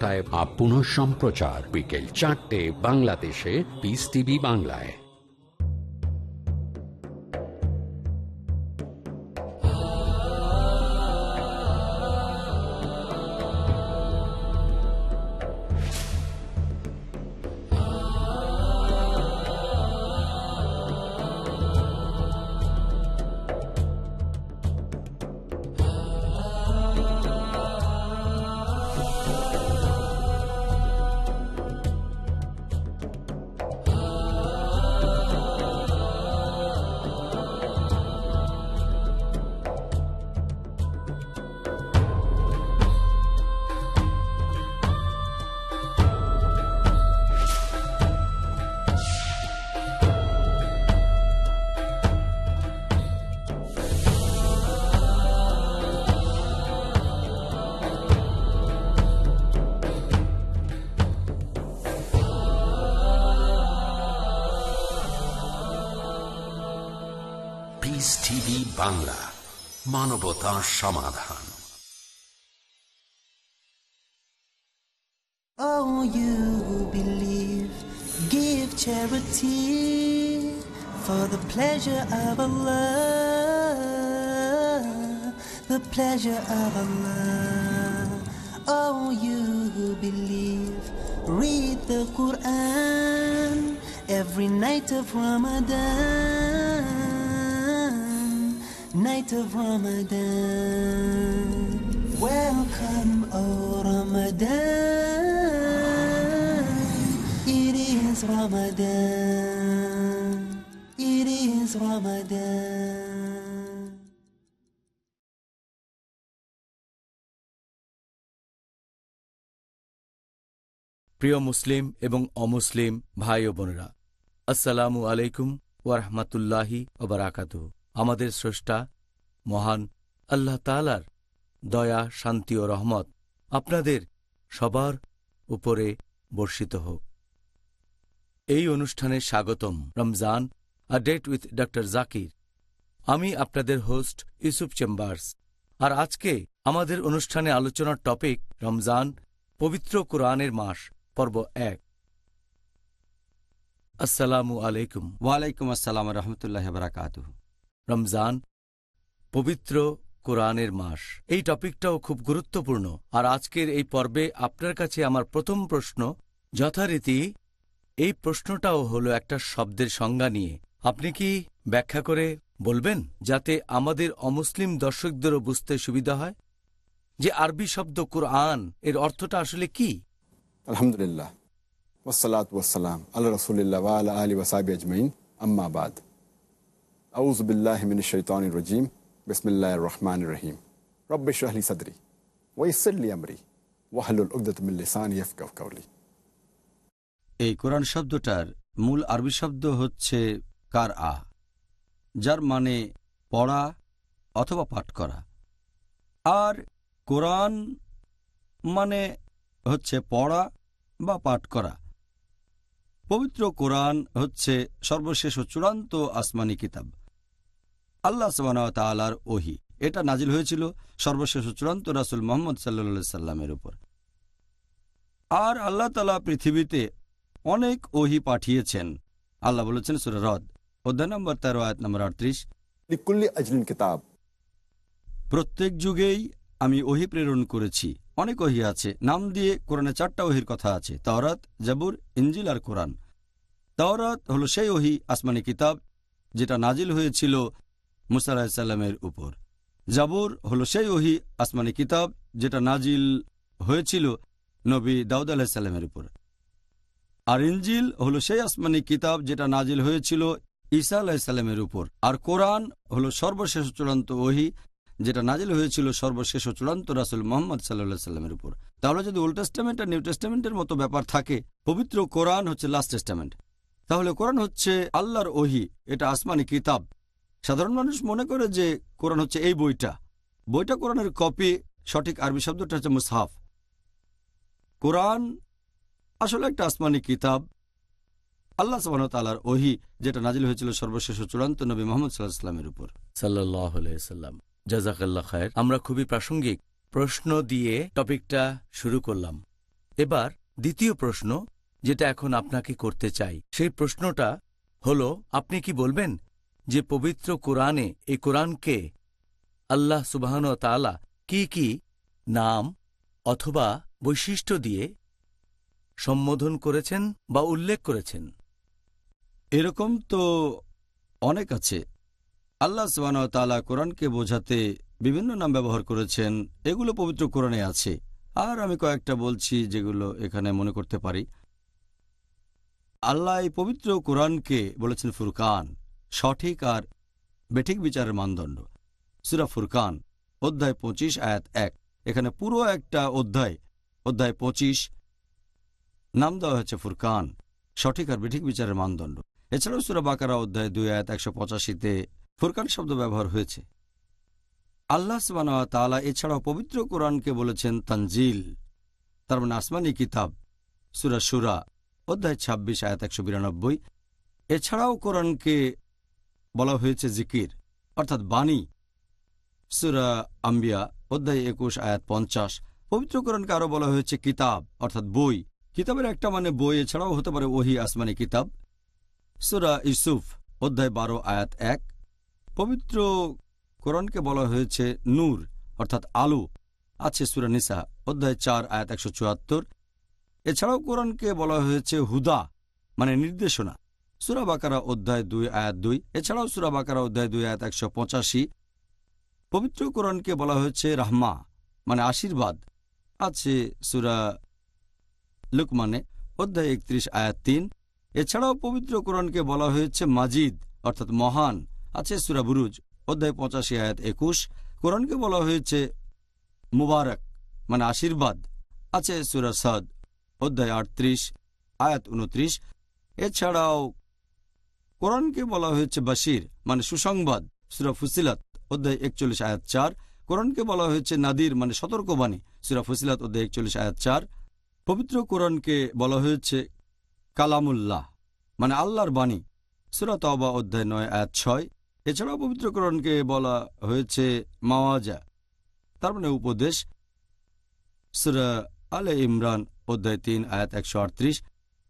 তাই আপন সম্প্রচার বিকেল চারটে বাংলাদেশে পিস টিভি বাংলায়। প্রিয় মুসলিম এবং অমুসলিম ভাই ও বোনেরা, আসসালামু আলাইকুম ওয়ারহমাতুল্লাহি ওবরাকাত আমাদের স্রষ্টা মহান আল্লাহ তালার দয়া, শান্তি ও রহমত আপনাদের সবার উপরে বর্ষিত হোক। এই অনুষ্ঠানে স্বাগতম Ramzan, a date with doctor Zakir. আমি আপনাদের হোস্ট ইউসুফ চেম্বার্স। আর আজকে আমাদের অনুষ্ঠানে আলোচনার টপিক রমজান পবিত্র কোরআনের মাস পর্ব এক। আসসালামু আলাইকুম। ওয়ালাইকুম আসসালাম রহমতুল্লাহ বারাকাত রমজান পবিত্র কোরআনের মাস। এই টপিকটাও খুব গুরুত্বপূর্ণ। আর আজকের এই পর্বে আপনার কাছে আমার প্রথম প্রশ্ন যথারীতি এই প্রশ্নটাও হলো একটা শব্দের সংজ্ঞা নিয়ে। আপনি কি ব্যাখ্যা করে বলবেন যাতে আমাদের অমুসলিম দর্শকদেরও বুঝতে সুবিধা হয়? যে আরবি শব্দ কোরআন এর অর্থটা আসলে কি? আলহামদুলিল্লাহ। ওসালাত ওসালাম আল্লাহ রসুলিল্লাহ আলা আলী ওসাবি আজমাইন। আম্মাবাদ আউজবিল্লাহ মিন শৈতান রজিম। বিসমিল্লাহ রহমান রহিম। রব্বে শাহলি সদরি ওয়াইসল্লি আমরি ওয়াহলুল উকদতমিল্লিসান ইয়ফকাহ কাউলি এই কোরআন শব্দটার মূল আরবি শব্দ হচ্ছে কার আ যার মানে পড়া অথবা পাঠ করা। আর কোরআন মানে হচ্ছে পড়া বা পাঠ করা। পবিত্র কোরআন হচ্ছে সর্বশেষ ও চূড়ান্ত আসমানি কিতাব। আল্লাহ তালার ওহি। এটা নাজিল হয়েছিল সর্বশেষ ও চূড়ান্ত রাসুল মোহাম্মদ সাল্লা সাল্লামের উপর। আর আল্লাহ তালা পৃথিবীতে অনেক ওহি পাঠিয়েছেন। আল্লাহ বলেছেন সুরা হ্রদ অধ্যায় নম্বর তেরো আয়াত নম্বর আটত্রিশ কিতাব প্রত্যেক যুগেই আমি ওহি প্রেরণ করেছি অনেক ওহি আছে নাম দিয়ে কোরআনে চারটা ওহির কথা আছে তাওরাত জাবুর ইঞ্জিল আর কোরআন। তাওরাত হলো সেই ওহি আসমানি কিতাব যেটা নাজিল হয়েছিল মুসা আলাহিসাল্লামের উপর। জাবুর হলো সেই ওহি আসমানি কিতাব যেটা নাজিল হয়েছিল নবী দাউদ আলাহিসাল্লামের উপর। আর ইঞ্জিল হলো সেই আসমানি কিতাব যেটা নাজিল হয়েছিল ঈসা আলাহিসাল্লামের উপর। আর কোরআন হলো সর্বশেষ চূড়ান্ত ওহি, যেটা নাজিল হয়েছিল সর্বশেষ চূড়ান্ত রাসুল মোহাম্মদ সাল্লা সাল্লামের উপর। তাহলে যদি ওল্ড টেস্টামেন্ট আর নিউ টেস্টামেন্টের মতো ব্যাপার থাকে, পবিত্র কোরআন হচ্ছে লাস্ট টেস্টামেন্ট। তাহলে কোরআন হচ্ছে আল্লাহর ওহি, এটা আসমানি কিতাব। সাধারণ মানুষ মনে করে যে কোরআন হচ্ছে এই বইটা। বইটা কোরআনের কপি, সঠিক আরবি শব্দটা হচ্ছে মুসহাফ। কোরআন আসলে একটা আসমানি কিতাব আল্লাহ সবান তালার ওহি যেটা নাজিল হয়েছিল সর্বশেষ চূড়ান্ত নবী মোহাম্মদ সাল্লাহ সাল্লামের উপর। সাল্লাহ সাল্লাম জাজাকাল্লা খায়ের। আমরা খুবই প্রাসঙ্গিক প্রশ্ন দিয়ে টপিকটা শুরু করলাম। এবার দ্বিতীয় প্রশ্ন যেটা এখন আপনাকে করতে চাই, সেই প্রশ্নটা হল, আপনি কি বলবেন যে পবিত্র কোরআনে, এই কোরআনকে আল্লাহ সুবাহন তাআলা কি কি নাম অথবা বৈশিষ্ট্য দিয়ে সম্বোধন করেছেন বা উল্লেখ করেছেন? এরকম তো অনেক আছে। আল্লাহ তাআলা কোরআনকে বোঝাতে বিভিন্ন নাম ব্যবহার করেছেন, এগুলো পবিত্র কোরআনে আছে। আর আমি কয়েকটা বলছি যেগুলো এখানে মনে করতে পারি। আল্লাহ এই পবিত্র কোরআনকে বলেছেন ফুরকান, সঠিক আর বেঠিক বিচারের মানদণ্ড। সুরা ফুরকান, অধ্যায় পঁচিশ, আয়াত এক। এখানে পুরো একটা অধ্যায় অধ্যায় পঁচিশ, নাম দেওয়া হয়েছে ফুরকান, সঠিক আর বেঠিক বিচারের মানদণ্ড। এছাড়াও সুরা বাকারা অধ্যায় দুই আয়াত একশো পঁচাশিতে ফুরকান শব্দ ব্যবহার হয়েছে। আল্লাহ সুবানা তাআলা এছাড়াও পবিত্র কোরআনকে বলেছেন তানজিল। তার মানে আসমানি কিতাব, সুরা সুরা অধ্যায় ছাব্বিশ, আয়াত একশো বিরানব্বই। এছাড়াও কোরআনকে বলা হয়েছে জিকির, অর্থাৎ বাণী। সুরা আম্বিয়া, অধ্যায় একুশ, আয়াত পঞ্চাশ। পবিত্র কোরআনকে আরও বলা হয়েছে কিতাব, অর্থাৎ বই। কিতাবের একটা মানে বই, এছাড়াও হতে পারে ওহি, আসমানি কিতাব। সুরা ইসুফ অধ্যায় বারো, আয়াত এক। পবিত্র কোরআনকে বলা হয়েছে নূর, অর্থাৎ আলো। আছে সুরা নিসা, অধ্যায় চার, আয়াত একশো চুয়াত্তর। এছাড়াও কোরআনকে বলা হয়েছে হুদা মানে নির্দেশনা। সুরা বাকারা, অধ্যায় দুই, আয়াত দুই। এছাড়াও সুরা বাকারা, অধ্যায় দুই, আয়াত একশো পঁচাশি। পবিত্র কোরআনকে বলা হয়েছে রাহমা মানে আশীর্বাদ। আছে সুরা লুকমানে, অধ্যায় একত্রিশ, আয়াত তিন। এছাড়াও পবিত্র কোরআনকে বলা হয়েছে মাজিদ, অর্থাৎ মহান। আছে সুরা বুরুজ, অধ্যায় পঁচাশি, আয়াত একুশ। কোরআনকে বলা হয়েছে মুবারক মানে আশীর্বাদ। আছে সুরা সাদ, অধ্যায় আটত্রিশ, আয়াত উনত্রিশ। এছাড়াও কোরআনকে বলা হয়েছে বাশির মানে সুসংবাদ। সুরা ফুসিলাত, অধ্যায় একচল্লিশ, আয়াত চার। কোরআনকে বলা হয়েছে নাদির মানে সতর্কবাণী। সুরা ফুসিলাত, অধ্যায় একচল্লিশ, আয়াত চার। পবিত্র কোরআনকে বলা হয়েছে কালামুল্লাহ মানে আল্লাহর বাণী। সুরা তবা অধ্যায় নয়, আয়াত ছয়। এছাড়াও পবিত্র কোরআনকে বলা হয়েছে মাওয়াজা। তার মানে উপদেশ। সুরা আলে ইমরান অধ্যায় তিন, আয়াত একশো আটত্রিশ।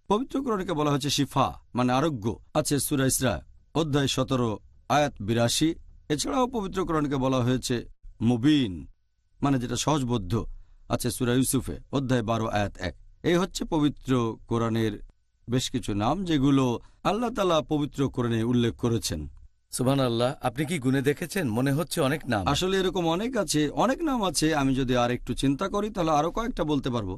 পবিত্র কোরআনকে বলা হয়েছে শিফা মানে আরোগ্য। আছে সুরা ইসরা অধ্যায় সতেরো, আয়াত বিরাশি। এছাড়াও পবিত্র কোরআনকে বলা হয়েছে মুবিন মানে যেটা সহজবদ্ধ আছে সুরা ইউসুফে অধ্যায় বারো, আয়াত এক। এই হচ্ছে পবিত্র কোরআনের বেশ কিছু নাম যেগুলো আল্লাহ তালা পবিত্র কোরআনে উল্লেখ করেছেন। সুবহান আল্লাহ আপনি কি গুনে দেখেছেন? মনে হচ্ছে অনেক নাম। আসলে এরকম অনেক আছে অনেক নাম আছে আমি যদি আর একটু চিন্তা করি তাহলে আরও কয়েকটা বলতে পারব।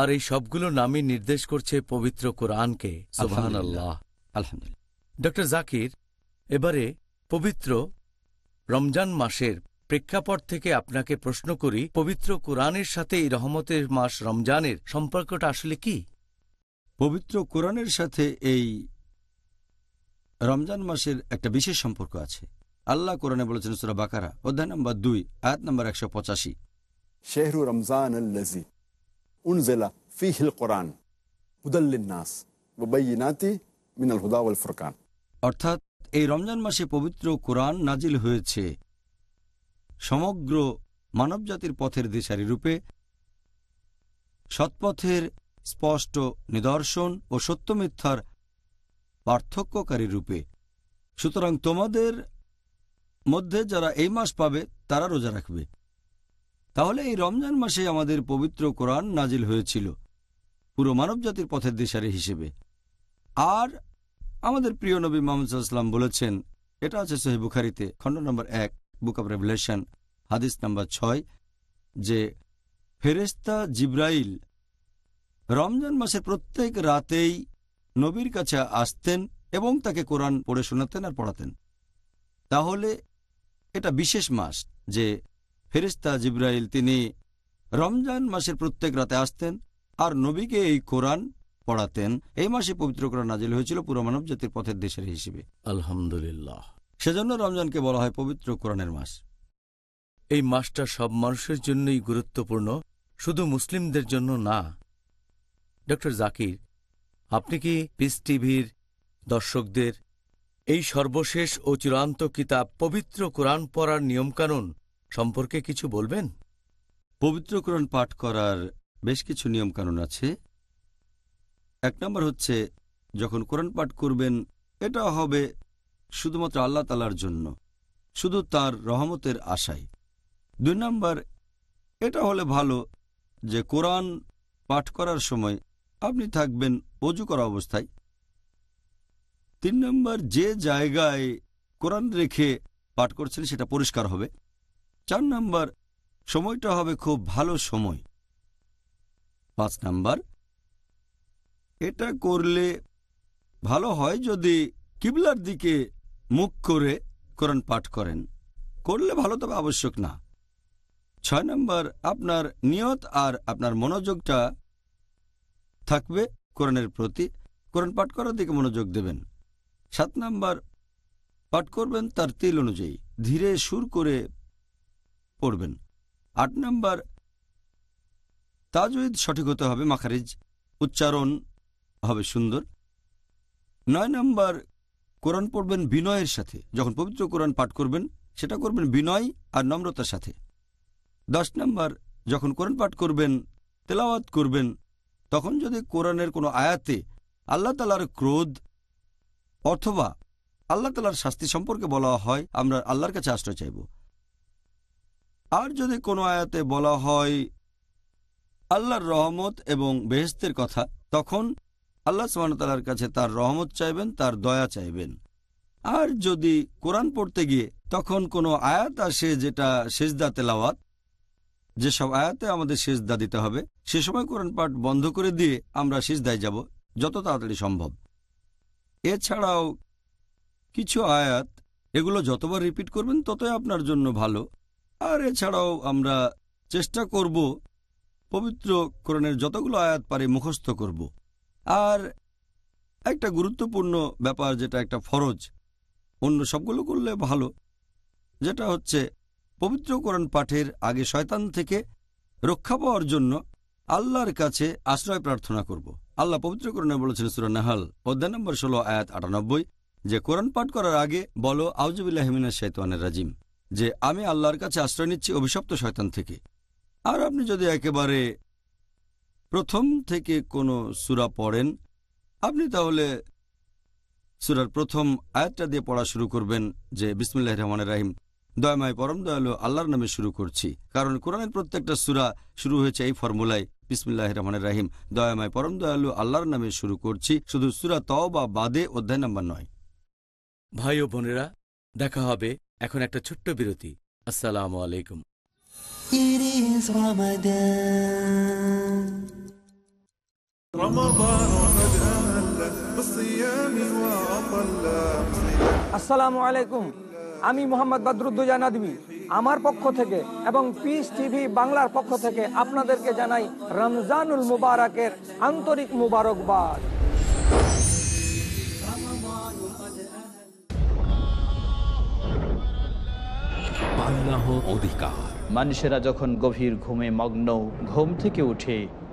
আর এই সবগুলো নামই নির্দেশ করছে পবিত্র কোরআনকে সুবহান আল্লাহ আলহামদুলিল্লাহ। ডক্টর জাকির এবারে পবিত্র রমজান মাসের প্রেক্ষাপট থেকে আপনাকে প্রশ্ন করি পবিত্র কোরআনের সাথে এই রহমতের মাস রমজানের সম্পর্কটা আসলে কি? পবিত্র কোরআনের সাথে এই রমজান মাসের একটা বিশেষ সম্পর্ক আছে। আল্লাহ কোরআনে বলেছেন সুরা বাকারা অধ্যায় নম্বর দুই আয়াত নম্বর একশো পঁচাশি। শেহরু রমজান উনজেলা কোরআন নাতি মিনাল অর্থাৎ এই রমজান মাসে পবিত্র কোরআন নাজিল হয়েছে সমগ্র মানবজাতির পথের দিশারি রূপে সৎপথের স্পষ্ট নিদর্শন ও সত্যমিথ্যার পার্থক্যকারী রূপে। সুতরাং তোমাদের মধ্যে যারা এই মাস পাবে, তারা রোজা রাখবে। তাহলে এই রমজান মাসে আমাদের পবিত্র কোরআন নাজিল হয়েছিল, পুরো মানবজাতির পথের দিশারি হিসেবে। আর আমাদের প্রিয় নবী মোহাম্মদ সাল্লাম বলেছেন, এটা আছে সহি বুখারিতে, খণ্ড নম্বর এক, বুক অব রেভুলেশন, হাদিস নম্বর ছয়, যে ফেরেস্তা জিব্রাইল রমজান মাসের প্রত্যেক রাতেই নবীর কাছে আসতেন এবং তাকে কোরআন পড়ে শোনাতেন আর পড়াতেন। তাহলে এটা বিশেষ মাস যে ফেরিস্তা জিব্রাইল তিনি রমজান মাসের প্রত্যেক রাতে আসতেন আর নবীকে এই কোরআন পড়াতেন। এই মাসে পবিত্র কোরআন নাজিল হয়েছিল পুরো মানব জাতির পথের দেশের হিসেবে। আলহামদুলিল্লাহ। সেজন্য রমজানকে বলা হয় পবিত্র কোরআনের মাস। এই মাসটা সব মানুষের জন্যই গুরুত্বপূর্ণ শুধু মুসলিমদের জন্য না ডক্টর জাকির, আপনি কি পিস টিভির দর্শকদের এই সর্বশেষ ও চূড়ান্ত কিতাব পবিত্র কোরআন পড়ার নিয়মকানুন সম্পর্কে কিছু বলবেন? পবিত্র কোরআন পাঠ করার বেশ কিছু নিয়মকানুন আছে। এক নম্বর হচ্ছে, যখন কোরআন পাঠ করবেন এটা হবে শুধুমাত্র আল্লাহ তালার জন্য, শুধু তার রহমতের আশায়। দুই নম্বর, এটা হলে ভালো যে কোরআন পাঠ করার সময় আপনি থাকবেন অজু করা অবস্থায়। তিন নম্বর, যে জায়গায় কোরআন রেখে পাঠ করছেন সেটা পরিষ্কার হবে। চার নম্বর, সময়টা হবে খুব ভালো সময়। পাঁচ নাম্বার, এটা করলে ভালো হয় যদি কিবলার দিকে মুখ করে কোরআন পাঠ করেন। করলে ভালো তবে আবশ্যক না। ছয় নম্বর, আপনার নিয়ত আর আপনার মনোযোগটা থাকবে কোরআনের প্রতি। কোরআন পাঠ করার দিকে মনোযোগ দেবেন। সাত নাম্বার, পাঠ করবেন তার তিল অনুযায়ী, ধীরে সুর করে পড়বেন। আট নাম্বার তাজউদ সঠিক হতে হবে, মাখারিজ উচ্চারণ হবে সুন্দর। নয় নাম্বার, কোরআন পড়বেন বিনয়ের সাথে, যখন পবিত্র কোরআন পাঠ করবেন, সেটা করবেন বিনয় আর নম্রতার সাথে। দশ নাম্বার, যখন কোরআন পাঠ করবেন, তেলাওয়াত করবেন তখন যদি কোরআনের কোনো আয়াতে আল্লাহ তালার ক্রোধ অথবা আল্লাহ তালার শাস্তি সম্পর্কে বলা হয়, আমরা আল্লাহর কাছে আশ্রয় চাইব। আর যদি কোনো আয়াতে বলা হয় আল্লাহর রহমত এবং বেহেস্তের কথা, তখন আল্লাহ সুবাহতালার কাছে তার রহমত চাইবেন, তার দয়া চাইবেন। আর যদি কোরআন পড়তে গিয়ে তখন কোনো আয়াত আসে যেটা সেজদা তেলাওয়াত যেসব আয়াতে আমাদের সেজদা দিতে হবে, সে সময় কোরআন পাঠ বন্ধ করে দিয়ে আমরা সেজদায় যাব যত তাড়াতাড়ি সম্ভব। এছাড়াও কিছু আয়াত, এগুলো যতবার রিপিট করবেন ততই আপনার জন্য ভালো। আর এছাড়াও আমরা চেষ্টা করব পবিত্র কোরআনের যতগুলো আয়াত পারে মুখস্থ করব। আর একটা গুরুত্বপূর্ণ ব্যাপার, যেটা একটা ফরজ, অন্য সবগুলো করলে ভালো, যেটা হচ্ছে পবিত্র কোরআন পাঠের আগে শয়তান থেকে রক্ষা পাওয়ার জন্য আল্লাহর কাছে আশ্রয় প্রার্থনা করব। আল্লাহ পবিত্র কোরআনে বলেছেন সুরা নাহাল, অধ্যায় নম্বর ষোলো, আয়াত আটানব্বই, যে কোরআন পাঠ করার আগে বলো আউজবিল্লাহমিনা শৈতানের রাজিম, যে আমি আল্লাহর কাছে আশ্রয় নিচ্ছি অভিশপ্ত শয়তান থেকে। আর আপনি যদি একেবারে প্রথম থেকে কোনো সুরা পড়েন, আপনি তাহলে সুরার প্রথম আয়াতটা দিয়ে পড়া শুরু করবেন, যে বিসমুল্লাহ রহমান রাহিম দয়াময় পরম দয়ালু আল্লাহর নামে শুরু করছি। কারণ কোরআনের প্রত্যেকটা সুরা শুরু হয়েছে এই ফর্মুলায়। বিসমুল্লাহ রহমানের রাহিম। দয়াময় পরম দয়ালু আল্লাহর নামে শুরু করছি। শুধু সুরা তও বা বাদে অধ্যায় নাম্বার নয়। ভাই ও বোনেরা দেখা হবে এখন একটা ছোট্ট বিরতি। আসসালামু আলাইকুম। আসসালামু আলাইকুম। আমি মোহাম্মদ বদরুদ্দোজা নদী আমার পক্ষ থেকে এবং পিস টিভি বাংলার পক্ষ থেকে আপনাদেরকে জানাই রমজানুল মুবারকের আন্তরিক মুবারকবাদ। আল্লাহ অধিকার। মানুষেরা যখন গভীর ঘুমে মগ্ন ঘুম থেকে উঠে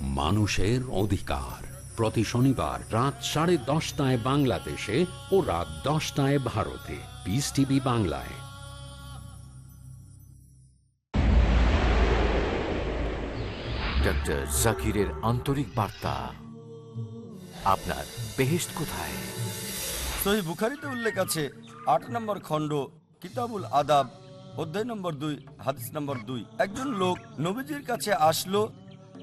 মানুষের অধিকার। প্রতি শনিবার রাত সাড়ে দশটায় বাংলাদেশে ও রাত দশটায় ভারতে। পিস টিভি বাংলায়। ডক্টর জাকিরের আন্তরিক বার্তা। আপনার বেহেস্ট কোথায়? সহি বুখারিতে উল্লেখ আছে আট নম্বর খণ্ড কিতাবুল আদাব অধ্যায় নম্বর দুই হাদিস নম্বর দুই। একজন লোক নবীজির কাছে আসলো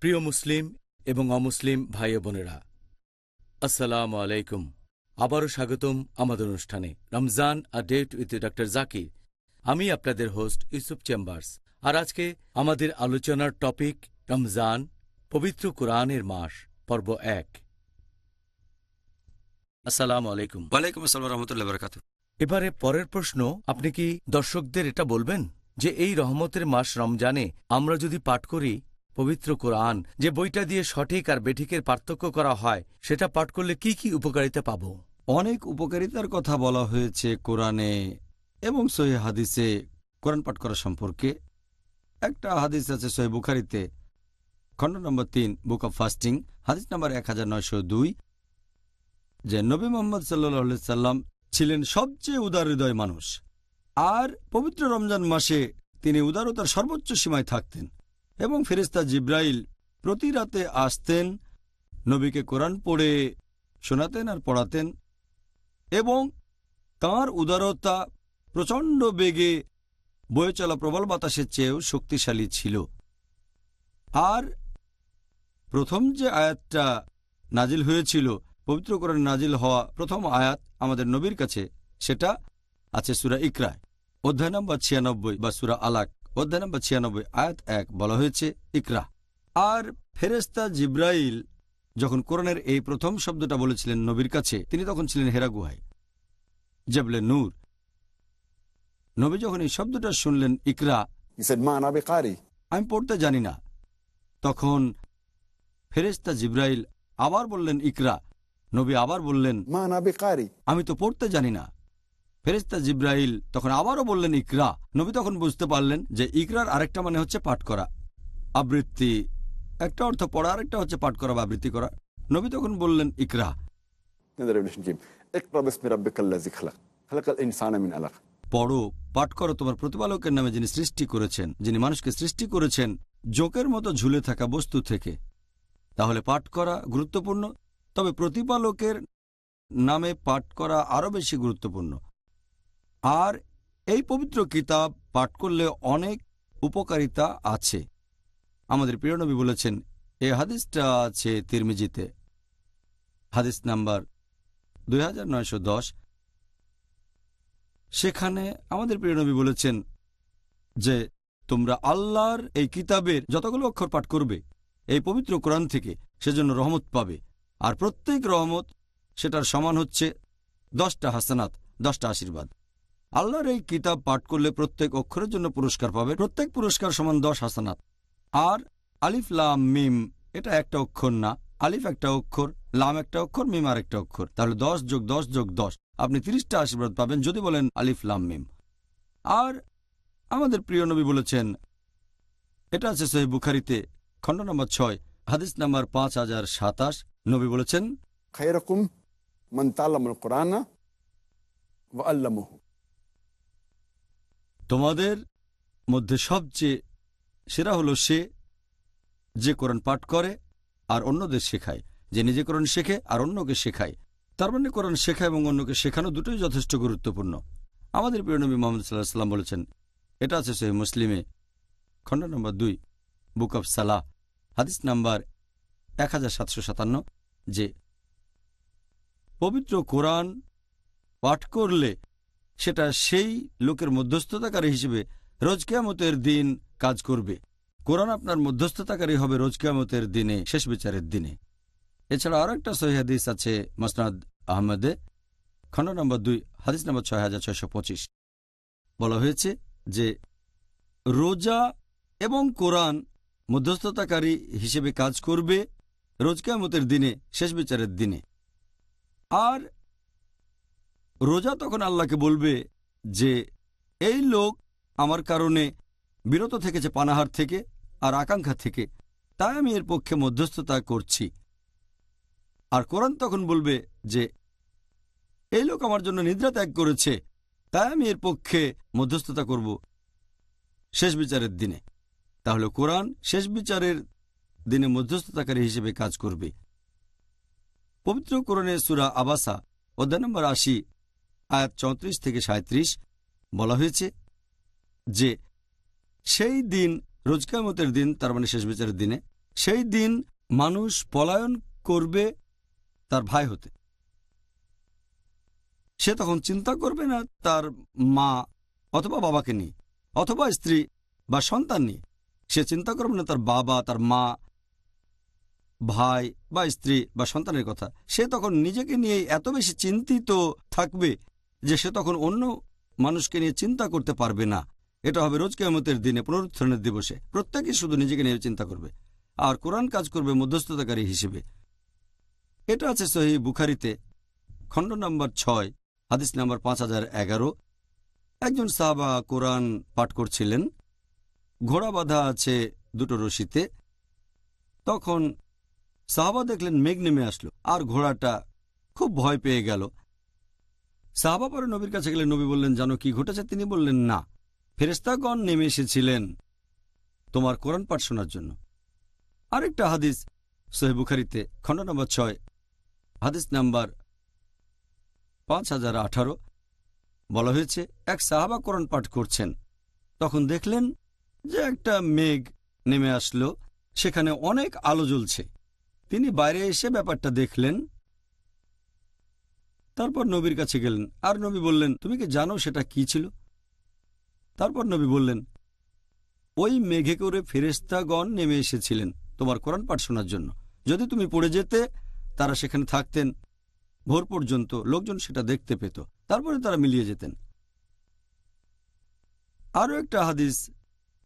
প্রিয় মুসলিম এবং অমুসলিম ভাই ও বোনেরা আসসালামু আলাইকুম। আবারও স্বাগতম আমাদের অনুষ্ঠানে। Ramzan a date with doctor Zakir. আমি আপনাদের হোস্ট ইউসুফ চেম্বার্স। আর আজকে আমাদের আলোচনার টপিক রমজান পবিত্র কোরআনের মাস পর্ব এক। আসসালামু আলাইকুম। ওয়ালাইকুম আসসালাম রহমতুল্লাহ বরকাত এবারে পরের প্রশ্ন, আপনি কি দর্শকদের এটা বলবেন? যে এই রহমতের মাস রমজানে আমরা যদি পাঠ করি পবিত্র কোরআন, যে বইটা দিয়ে সঠিক আর বেঠিকের পার্থক্য করা হয়, সেটা পাঠ করলে কি কি উপকারিতা পাব? অনেক উপকারিতার কথা বলা হয়েছে কোরআনে এবং সহি হাদিসে। কোরআন পাঠ করা সম্পর্কে একটা হাদিস আছে সহি বুখারিতে, খণ্ড নম্বর তিন, বুক অব ফাস্টিং, হাদিস নম্বর এক হাজার নয়শো দুই, যে নবী মোহাম্মদ সাল্লাহ সাল্লাম ছিলেন সবচেয়ে উদার হৃদয় মানুষ। আর পবিত্র রমজান মাসে তিনি উদারতার সর্বোচ্চ সীমায় থাকতেন এবং ফেরেস্তা জিব্রাইল প্রতি রাতে আসতেন, নবীকে কোরআন পড়ে, শোনাতেন আর পড়াতেন এবং তাঁর উদারতা প্রচণ্ড বেগে বয়ে চলা প্রবল বাতাসের চেয়েও শক্তিশালী ছিল। আর প্রথম যে আয়াতটা নাজিল হয়েছিল, পবিত্র কোরআন নাজিল হওয়া প্রথম আয়াত আমাদের নবীর কাছে সেটা আছে সুরা ইকরায় অধ্যায় নম্বর ছিয়ানব্বই বা সুরা আলাক অধ্যায় নম্বর ছিয়ানব্বই আয়াত এক বলা হয়েছে ইকরা। আর ফেরেস্তা জিব্রাইল যখন কোরআনের এই প্রথম শব্দটা বলেছিলেন নবীর কাছে তিনি তখন ছিলেন হেরা গুহায় জেবলে নূর। নবী যখন এই শব্দটা শুনলেন ইকরা. আমি পড়তে জানি না। তখন ফেরেস্তা জিব্রাইল আবার বললেন ইকরা নবী আবার বললেন মা না কারি আমি তো পড়তে জানি না। ফেরেস্তা জিব্রাহল তখন আবারও বললেন ইকরা। নবী তখন বুঝতে পারলেন যে ইকরার আরেকটা মানে হচ্ছে পাঠ করা। আবৃত্তি একটা অর্থ পড়া আরেকটা হচ্ছে পাঠ করা বা আবৃত্তি করা। নবী তখন বললেন ইকরা। পড়ো পাঠ করো তোমার প্রতিপালকের নামে যিনি সৃষ্টি করেছেন যিনি মানুষকে সৃষ্টি করেছেন জোকের মতো ঝুলে থাকা বস্তু থেকে। তাহলে পাঠ করা গুরুত্বপূর্ণ তবে প্রতিপালকের নামে পাঠ করা আরও বেশি গুরুত্বপূর্ণ। আর এই পবিত্র কিতাব পাঠ করলে অনেক উপকারিতা আছে। আমাদের প্রিয়নবী বলেছেন, এ হাদিসটা আছে তিরমিজিতে। হাদিস নাম্বার দুই হাজার নয়শো দশ। সেখানে আমাদের প্রিয়নবী বলেছেন যে, তোমরা আল্লাহর এই কিতাবের যতগুলো অক্ষর পাঠ করবে, এই পবিত্র কোরআন থেকে সেজন্য রহমত পাবে। আর প্রত্যেক রহমত সেটার সমান হচ্ছে দশটা হাসানাত, দশটা আশীর্বাদ। আল্লাহর এই কিতাব পাঠ করলে প্রত্যেক অক্ষরের জন্য পুরস্কার পাবে। প্রত্যেক পুরস্কার সমান দশ হাসানাত। আর আলিফ, লাম, মিম, এটা একটা অক্ষর না। আলিফ একটা অক্ষর, লাম একটা অক্ষর, মিম আর একটা অক্ষর। তাহলে দশ যোগ দশ যোগ দশ। আপনি তিরিশটা আশীর্বাদ পাবেন যদি বলেন আলিফ, লাম, মিম। আর আমাদের প্রিয় নবী বলেছেন, এটা আছে সহি বুখারিতে, খণ্ড নম্বর ছয়, হাদিস নাম্বার পাঁচ হাজার সাতাশ। নবী বলেছেন তোমাদের মধ্যে সবচেয়ে সেরা হলো সে যে কোরআন পাঠ করে আর অন্যদের শেখায়। যে নিজে কোরআন শেখে আর অন্যকে শেখায়। তার মানে কোরআন শেখা এবং অন্যকে শেখানো দুটোই যথেষ্ট গুরুত্বপূর্ণ। আমাদের প্রিয় নবী মোহাম্মদ সাল্লাহ সাল্লাম বলেছেন এটা আছে সে মুসলিমে খণ্ড নম্বর দুই বুক অব সালাহ হাদিস নাম্বার এক হাজার সাতশো সাতান্ন, যে পবিত্র কোরআন পাঠ করলে সেটা সেই লোকের মধ্যস্থতাকারী হিসেবে রোজ কেয়ামতের দিন কাজ করবে। কোরআন আপনার মধ্যস্থতাকারী হবে রোজ কেয়ামতের দিনে, শেষ বিচারের দিনে। এছাড়া আরও একটা সহি হাদিস আছে মসনাদ আহমদে, খণ্ড নম্বর দুই, হাদিস নম্বর ছয় হাজার ছয়শো পঁচিশ। বলা হয়েছে যে রোজা এবং কোরআন মধ্যস্থতাকারী হিসেবে কাজ করবে রোজ কেয়ামতের দিনে, শেষ বিচারের দিনে। আর রোজা তখন আল্লাহকে বলবে যে, এই লোক আমার কারণে বিরত থেকেছে পানাহার থেকে আর আকাঙ্ক্ষা থেকে, তাই আমি এর পক্ষে মধ্যস্থতা করছি। আর কোরআন তখন বলবে যে, এই লোক আমার জন্য নিদ্রা ত্যাগ করেছে, তাই আমি এর পক্ষে মধ্যস্থতা করব শেষ বিচারের দিনে। তাহলে কোরআন শেষ বিচারের দিনে মধ্যস্থতাকারী হিসেবে কাজ করবে। পবিত্র কোরআনে সুরা আবাসা, অধ্যায় নম্বর আশি, আয়াত চৌত্রিশ থেকে সাঁত্রিশ বলা হয়েছে যে, সেই দিন রোজকামতের দিন, তার মানে শেষ বিচারের দিনে, সেই দিন মানুষ পলায়ন করবে তার ভাই হতে। সে তখন চিন্তা করবে না তার মা অথবা বাবাকে নিয়ে, অথবা স্ত্রী বা সন্তান নিয়ে। সে চিন্তা করবে না তার বাবা, তার মা ভাই বা স্ত্রী বা সন্তানের কথা, সে তখন নিজেকে নিয়ে এত বেশি চিন্তিত থাকবে যে সে তখন অন্য মানুষকে নিয়ে চিন্তা করতে পারবে না। এটা হবে রোজ কেমতের দিনে পুনরুত্থানের দিবসে। প্রত্যেকে শুধু নিজেকে নিয়ে চিন্তা করবে। আর কোরআন কাজ করবে মধ্যস্থতাকারী হিসেবে। এটা আছে সহি বুখারিতে, খণ্ড নম্বর ছয়, হাদিস নম্বর পাঁচ হাজার এগারো। একজন সাহাবা কোরআন পাঠ করছিলেন, ঘোড়া বাঁধা আছে দুটো রশিতে। তখন সাহাবা দেখলেন মেঘ নেমে আসলো, আর ঘোড়াটা খুব ভয় পেয়ে গেল। সাহাবা পরে নবীর কাছে গেলে নবী বললেন, জানো কি ঘটেছে? তিনি বললেন, না ফেরেস্তাগণ নেমে এসেছিলেন তোমার কোরআন পাঠ শোনার জন্য। আরেকটা হাদিস সোহেব বুখারিতে, খণ্ড নম্বর ছয়, হাদিস নাম্বার পাঁচ হাজার আঠারো, বলা হয়েছে, এক সাহাবা কোরআন পাঠ করছেন। তখন দেখলেন যে একটা মেঘ নেমে আসলো, সেখানে অনেক আলো জ্বলছে। তিনি বাইরে এসে ব্যাপারটা দেখলেন। তারপর নবীর কাছে গেলেন। আর নবী বললেন, তুমি কি জানো সেটা কি ছিল? তারপর নবী বললেন, ওই মেঘে করে ফেরেস্তাগণ নেমে এসেছিলেন তোমার কোরআন পাঠ শোনার জন্য। যদি তুমি পড়ে যেতে, তারা সেখানে থাকতেন। ভোর পর্যন্ত লোকজন সেটা দেখতে পেত। তারপরে তারা মিলিয়ে যেতেন। আরও একটা হাদিস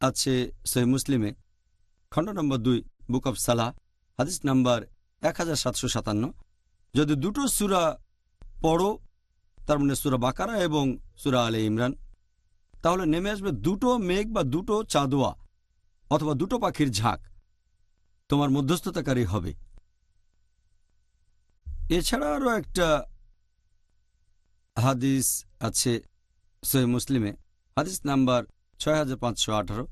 আছে সহি মুসলিমে, খণ্ড নম্বর দুই, বুক অব সালাহ। হাদিস নাম্বার এক হাজার সাতশো সাতান্ন। যদি দুটো সুরা পড়ো, তার মানে সুরা বাকারা এবং সুরা আলে ইমরান, তাহলে নেমে আসবে দুটো মেঘ বা দুটো চাঁদোয়া অথবা দুটো পাখির ঝাঁক। তোমার মধ্যস্থতাকারী হবে। এছাড়া আরও একটা হাদিস আছে সহি মুসলিমে, হাদিস নাম্বার ছয় হাজার পাঁচশো আঠারো।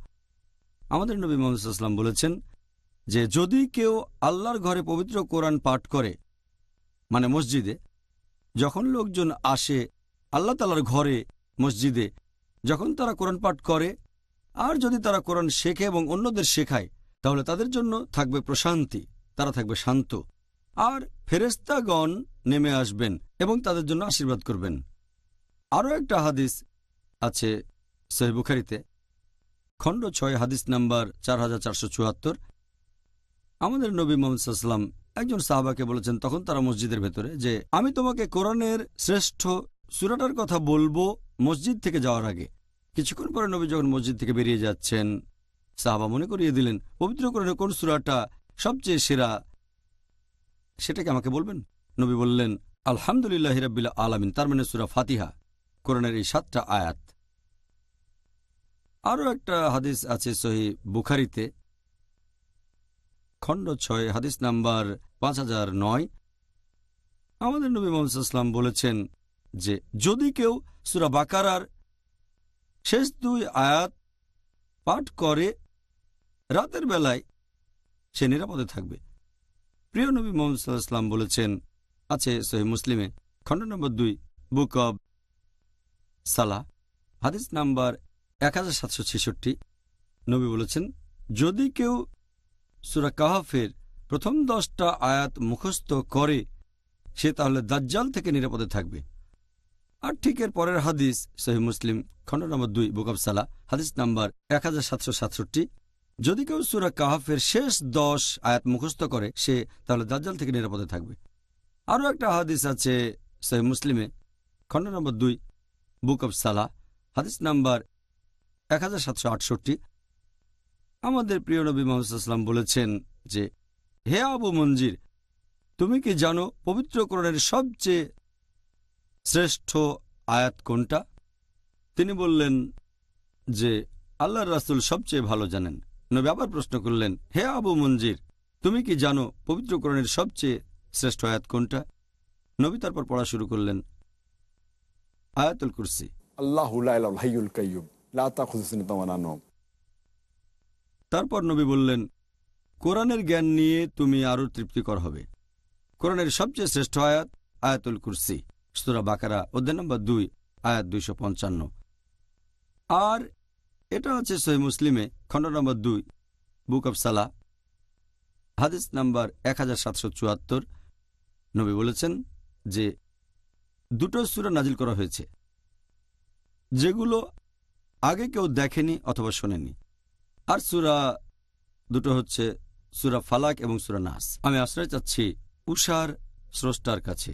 আমাদের নবী মোহাম্মদাম বলেছেন যে যদি কেউ আল্লাহর ঘরে পবিত্র কোরআন পাঠ করে মানে মসজিদে, যখন লোকজন আসে আল্লাহ তালার ঘরে, মসজিদে, যখন তারা কোরআন পাঠ করে, আর যদি তারা কোরআন শেখে এবং অন্যদের শেখায়, তাহলে তাদের জন্য থাকবে প্রশান্তি, তারা থাকবে শান্ত। আর ফেরেস্তাগণ নেমে আসবেন এবং তাদের জন্য আশীর্বাদ করবেন। আরও একটা হাদিস আছে সহি বুখারিতে, খণ্ড ছয়, হাদিস নাম্বার চার হাজার চারশো চুয়াত্তর। আমাদের নবী মোহাম্মদাল্লাম একজন সাহাবাকে বলেছেন, তখন তারা মসজিদের ভেতরে, যে আমি তোমাকে কোরআনের শ্রেষ্ঠ সুরাটার কথা বলব মসজিদ থেকে যাওয়ার আগে। কিছুক্ষণ পরে নবী যখন মসজিদ থেকে বেরিয়ে যাচ্ছেন, সাহাবা মনে করিয়ে দিলেন, পবিত্র কোরআনের কোন সুরাটা সবচেয়ে সেরা, সেটাকে আমাকে বলবেন? নবী বললেন, আলহামদুলিল্লাহ হিরাবিল্লা আলামিন, তার মানে সুরা ফাতিহা, কোরআনের এই সাতটা আয়াত। আরও একটা হাদিস আছে সহি বুখারিতে খণ্ড ছয়, হাদিস নাম্বার পাঁচ হাজার নয়। আমাদের নবী মোহাম্মদাম বলেছেন যে, যদি কেউ সুরা বাকারার শেষ দুই আয়াত পাঠ করে, রাতের বেলায় সে নিরাপদে থাকবে। প্রিয় নবী মোহাম্মদ সাল্লাহাম বলেছেন, আছে সহি মুসলিমে, খণ্ড নম্বর দুই, বুক অব সালা হাদিস নাম্বার এক হাজার সাতশো ছেষট্টি। নবী বলেছেন, যদি কেউ সুরা কাহাফের প্রথম দশটা আয়াত মুখস্থ করে, সে তাহলে দাজ্জাল থেকে নিরাপদে থাকবে। আর ঠিক এর পরের হাদিস, সহি মুসলিম, খণ্ড নম্বর দুই, বুক সালা হাদিস নাম্বার এক হাজার সাতশো সাতষট্টি। যদি কেউ সুরা কাহাফের শেষ দশ আয়াত মুখস্থ করে, সে তাহলে দাজ্জাল থেকে নিরাপদে থাকবে। আরও একটা হাদিস আছে সহি মুসলিমে, খণ্ড নম্বর দুই, বুক অব সালা হাদিস নাম্বার এক হাজার সাতশো আটষট্টি। আমাদের প্রিয় নবী মোহাম্মদাম বলেছেন যে, হে আবু মঞ্জির তুমি কি জানো পবিত্র কোরআনের সবচেয়ে শ্রেষ্ঠ আয়াত কোনটা? তিনি বললেন যে, আল্লাহর রাসুল সবচেয়ে ভালো জানেন। নবী আবার প্রশ্ন করলেন, হে আবু মঞ্জির তুমি কি জানো পবিত্রকরণের সবচেয়ে শ্রেষ্ঠ আয়াত কোনটা? নবী তারপর পড়া শুরু করলেন, আয়াতুল কুরসি। আল্লাহ তারপর নবী বললেন, কোরআনের জ্ঞান নিয়ে তুমি আরও তৃপ্তিকর হবে। কোরআনের সবচেয়ে শ্রেষ্ঠ আয়াত আয়াতুল কুরসি সুতরা বাকারা, অধ্যায় নম্বর দুই, আয়াত দুইশো পঞ্চান্ন। আর এটা আছে সহি মুসলিমে, খণ্ড নম্বর দুই, বুক অব সালা হাদিস নাম্বার এক হাজার সাতশো চুয়াত্তর। নবী বলেছেন যে, দুটো সুরা নাজিল করা হয়েছে, যেগুলো আগে কেউ দেখেনি অথবা শোনেনি। আর সুরা দুটো হচ্ছে সুরা ফালাক এবং সুরা নাস আমি আশ্রয় চাচ্ছি উষার স্রষ্টার কাছে।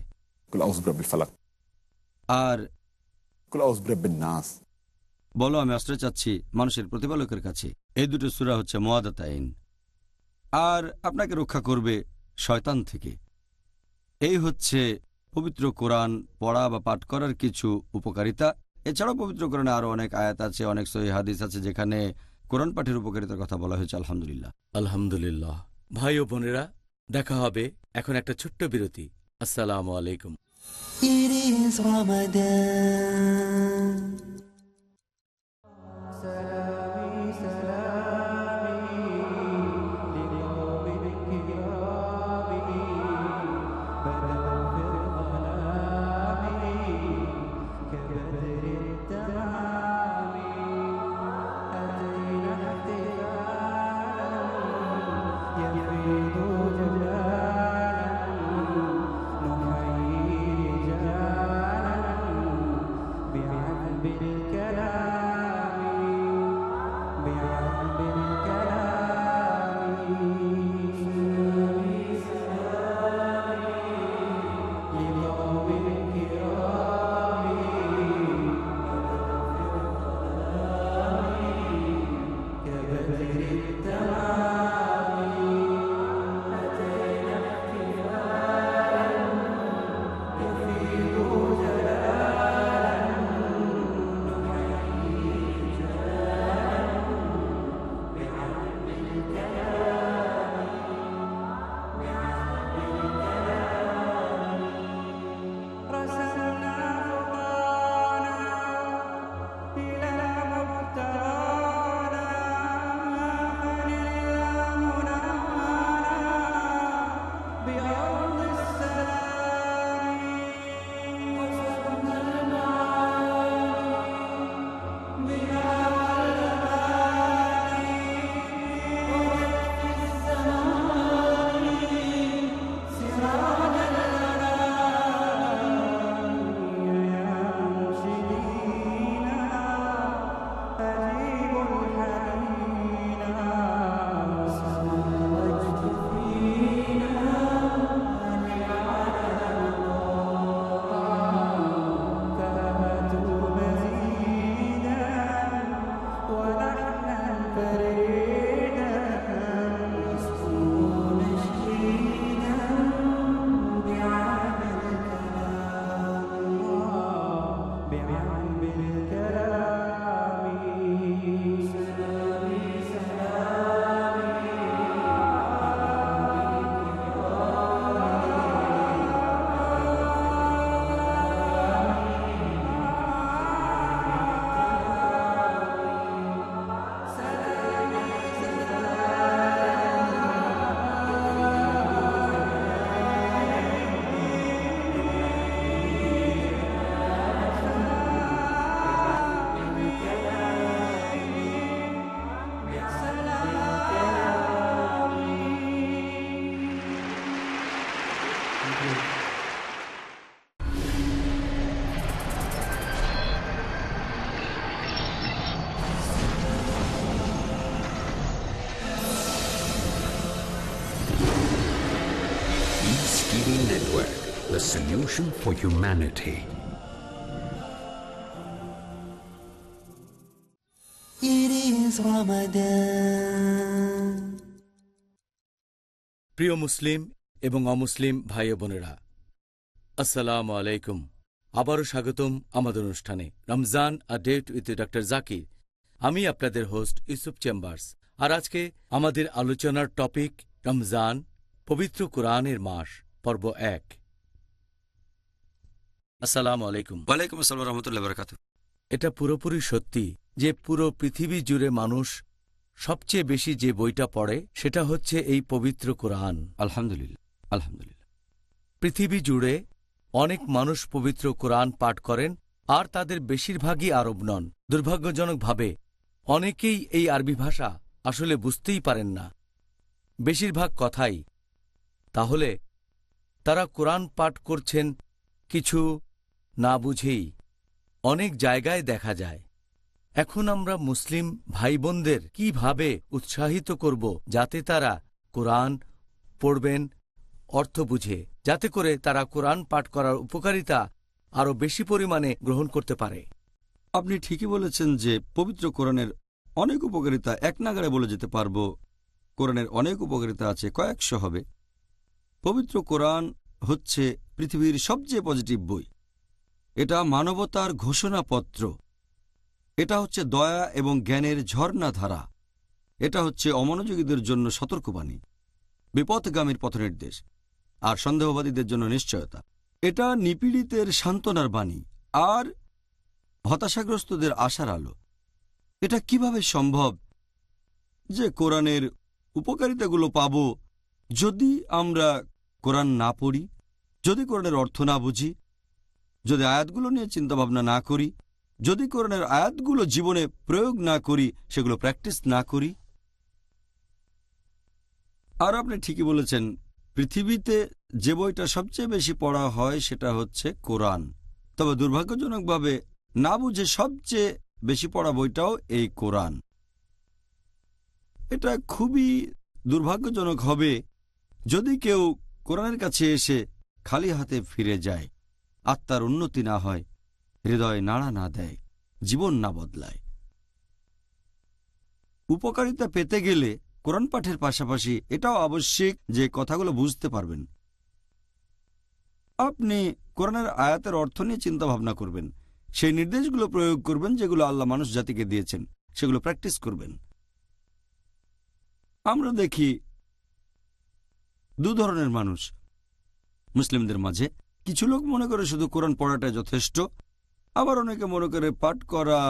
আর বলো আমি আশ্রয় চাচ্ছি মানুষের প্রতিপালকের কাছে। এই দুটো সুরা হচ্ছে মোয়াদাত আইন আর আপনাকে রক্ষা করবে শয়তান থেকে। এই হচ্ছে পবিত্র কোরআন পড়া বা পাঠ করার কিছু উপকারিতা। এছাড়াও পবিত্র কোরআনে আরও অনেক আয়াত আছে অনেক সহি হাদিস আছে যেখানে কোরআন পাঠের উপকারিতার কথা বলা হয়েছে আলহামদুলিল্লাহ। আলহামদুলিল্লাহ। ভাই ও বোনেরা দেখা হবে এখন একটা ছোট্ট বিরতি। আসসালামু আলাইকুম। It is Ramadan. Solution for humanity. It is Ramadan. প্রিয় মুসলিম এবং অমুসলিম ভাই ও বোনেরা আসসালামু আলাইকুম। আবারও স্বাগতম আমাদের অনুষ্ঠানে। Ramzan a date with doctor Zakir. আমি আপনাদের হোস্ট ইউসুফ চেম্বার্স। আর আজকে আমাদের আলোচনার টপিক রমজান পবিত্র কোরআনের মাস পর্ব এক। আসসালামু আলাইকুম। ওয়ালাইকুম আসসালাম রহমতুল্লাহ বরকাত এটা পুরোপুরি সত্যি যে পুরো পৃথিবী জুড়ে মানুষ সবচেয়ে বেশি যে বইটা পড়ে সেটা হচ্ছে এই পবিত্র কোরআন। আলহামদুলিল্লাহ আলহামদুলিল্লাহ। পৃথিবী জুড়ে অনেক মানুষ পবিত্র কোরআন পাঠ করেন আর তাদের বেশিরভাগই আরব নন। দুর্ভাগ্যজনকভাবে অনেকেই এই আরবি ভাষা আসলে বুঝতেই পারেন না। বেশিরভাগ কথাই তাহলে তারা কোরআন পাঠ করছেন কিছু না বুঝেই অনেক জায়গায় দেখা যায়। এখন আমরা মুসলিম ভাইবোনদের কীভাবে উৎসাহিত করব যাতে তারা কোরআন পড়বেন, অর্থ বুঝে, যাতে করে তারা কোরআন পাঠ করার উপকারিতা আরও বেশি পরিমাণে গ্রহণ করতে পারে। আপনি ঠিকই বলেছেন যে পবিত্র কোরআনের অনেক উপকারিতা এক নাগারে বলে যেতে পারব। কোরআনের অনেক উপকারিতা আছে, কয়েকশো হবে। পবিত্র কোরআন হচ্ছে পৃথিবীর সবচেয়ে পজিটিভ বই। এটা মানবতার ঘোষণাপত্র। এটা হচ্ছে দয়া এবং জ্ঞানের ঝর্ণাধারা। এটা হচ্ছে অমনোযোগীদের জন্য সতর্কবাণী। বিপথগামীর পথনির্দেশ আর সন্দেহবাদীদের জন্য নিশ্চয়তা। এটা নিপীড়িতের সান্ত্বনার বাণী আর হতাশাগ্রস্তদের আশার আলো। এটা কীভাবে সম্ভব যে কোরআনের উপকারিতাগুলো পাব যদি আমরা কোরআন না পড়ি, যদি কোরআনের অর্থ না বুঝি? যদি আয়াতগুলো নিয়ে চিন্তাভাবনা না করি, যদি কোরআনের আয়াতগুলো জীবনে প্রয়োগ না করি, সেগুলো প্র্যাকটিস না করি? আর আপনি ঠিকই বলেছেন, পৃথিবীতে যে বইটা সবচেয়ে বেশি পড়া হয় সেটা হচ্ছে কোরআন। তবে দুর্ভাগ্যজনকভাবে না বুঝে সবচেয়ে বেশি পড়া বইটাও এই কোরআন। এটা খুবই দুর্ভাগ্যজনক হবে যদি কেউ কোরআনের কাছে এসে খালি হাতে ফিরে যায়। আত্মার উন্নতি না হয়, হৃদয় নাড়া না দেয়, জীবন না বদলায়। উপকারিতা পেতে গেলে কোরআন পাঠের পাশাপাশি এটাও আবশ্যিক যে কথাগুলো বুঝতে পারবেন। আপনি কোরআনের আয়াতের অর্থ নিয়ে চিন্তা ভাবনা করবেন। সেই নির্দেশগুলো প্রয়োগ করবেন যেগুলো আল্লাহ মানুষ জাতিকে দিয়েছেন, সেগুলো প্র্যাকটিস করবেন। আমরা দেখি দু ধরনের মানুষ, মুসলিমদের মাঝে কিছু লোক মনে করে শুধু কোরআন পড়াটা যথেষ্ট। আবার অনেকে মনে করে পাঠ করা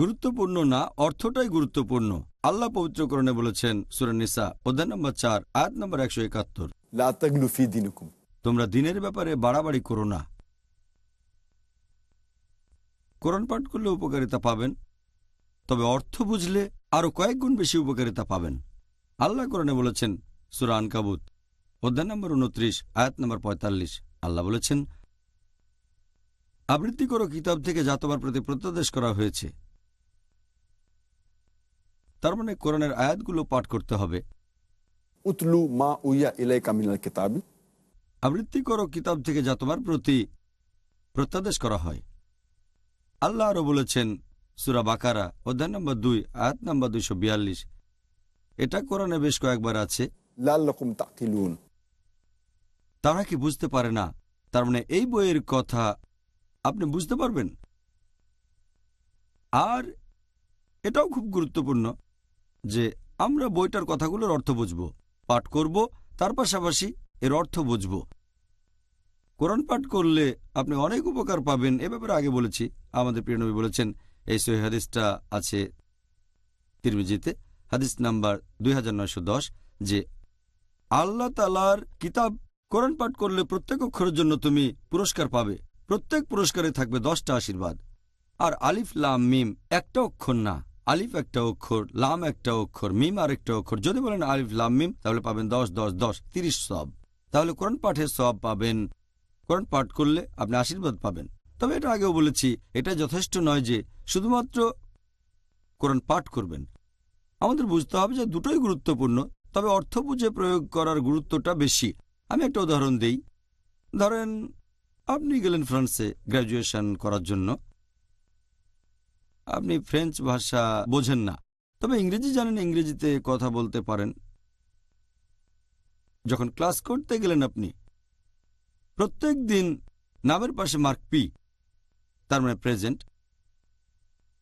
গুরুত্বপূর্ণ না অর্থটাই গুরুত্বপূর্ণ। আল্লাহ পবিত্রকরণে বলেছেন সুরানিসা অধ্যায় নম্বর চার আয়াত নম্বর একশো একাত্তর। তোমরা দিনের ব্যাপারে বাড়াবাড়ি করো না। কোরআন পাঠ করলে উপকারিতা পাবেন তবে অর্থ বুঝলে আরও কয়েক গুণ বেশি উপকারিতা পাবেন। আল্লাহ কোরআনে বলেছেন সুরা আনকাবুত। অধ্যায় নম্বর উনত্রিশ আয়াত নম্বর পঁয়তাল্লিশ। আল্লাহ বলেছেন আবৃত্তি করো কিতাব থেকে যা তোমার প্রতি প্রত্যাদেশ করা হয়েছে। তার মানে কোরআনের আয়াতগুলো পাঠ করতে হবে। উতলু মা উইয়া ইলাইকা মিনাল কিতাবি। আবৃত্তি করো কিতাব থেকে যা তোমার প্রতি প্রত্যাদেশ করা হয়। আল্লাহ আরও বলেছেন সুরা বাকারা অধ্যায় নম্বর দুই আয়াত নম্বর দুইশো বিয়াল্লিশ। এটা কোরআনে বেশ কয়েকবার আছে। লাল্লাকুম তাকিলুন। তারা কি বুঝতে পারে না? তার মানে এই বইয়ের কথা আপনি বুঝতে পারবেন? আর এটাও খুব গুরুত্বপূর্ণ যে আমরা বইটার কথাগুলোর অর্থ বুঝব, পাঠ করব, তার পাশাপাশি এর অর্থ বুঝব। কোরআন পাঠ করলে আপনি অনেক উপকার পাবেন, এ ব্যাপারে আগে বলেছি। আমাদের প্রিয়নবী বলেছেন, এই সহি হাদিসটা আছে তিরমিজিতে, হাদিস নাম্বার দুই হাজার নয়শো দশ, যে আল্লাহ তালার কিতাব কোরআন পাঠ করলে প্রত্যেক অক্ষরের জন্য তুমি পুরস্কার পাবে। প্রত্যেক পুরস্কারে থাকবে দশটা আশীর্বাদ। আর আলিফ, লাম, মিম একটা অক্ষর না। আলিফ একটা অক্ষর, লাম একটা অক্ষর, মিম আর একটা অক্ষর। যদি বলেন আলিফ, লাম, মিম, তাহলে পাবেন দশ দশ দশ, তিরিশ সব। তাহলে কোরআন পাঠের সব পাবেন। কোরআন পাঠ করলে আপনি আশীর্বাদ পাবেন। তবে এটা আগেও বলেছি, এটা যথেষ্ট নয় যে শুধুমাত্র কোরআন পাঠ করবেন। আমাদের বুঝতে হবে যে দুটোই গুরুত্বপূর্ণ, তবে অর্থ বুঝে প্রয়োগ করার গুরুত্বটা বেশি। আমি একটা উদাহরণ দিই। ধরেন, আপনি গেলেন ফ্রান্সে গ্র্যাজুয়েশন করার জন্য। আপনি ফ্রেঞ্চ ভাষা বোঝেন না, তবে ইংরেজি জানেন, ইংরেজিতে কথা বলতে পারেন। যখন ক্লাস করতে গেলেন আপনি, প্রত্যেক দিন নামের পাশে মার্ক পি, তার মানে প্রেজেন্ট।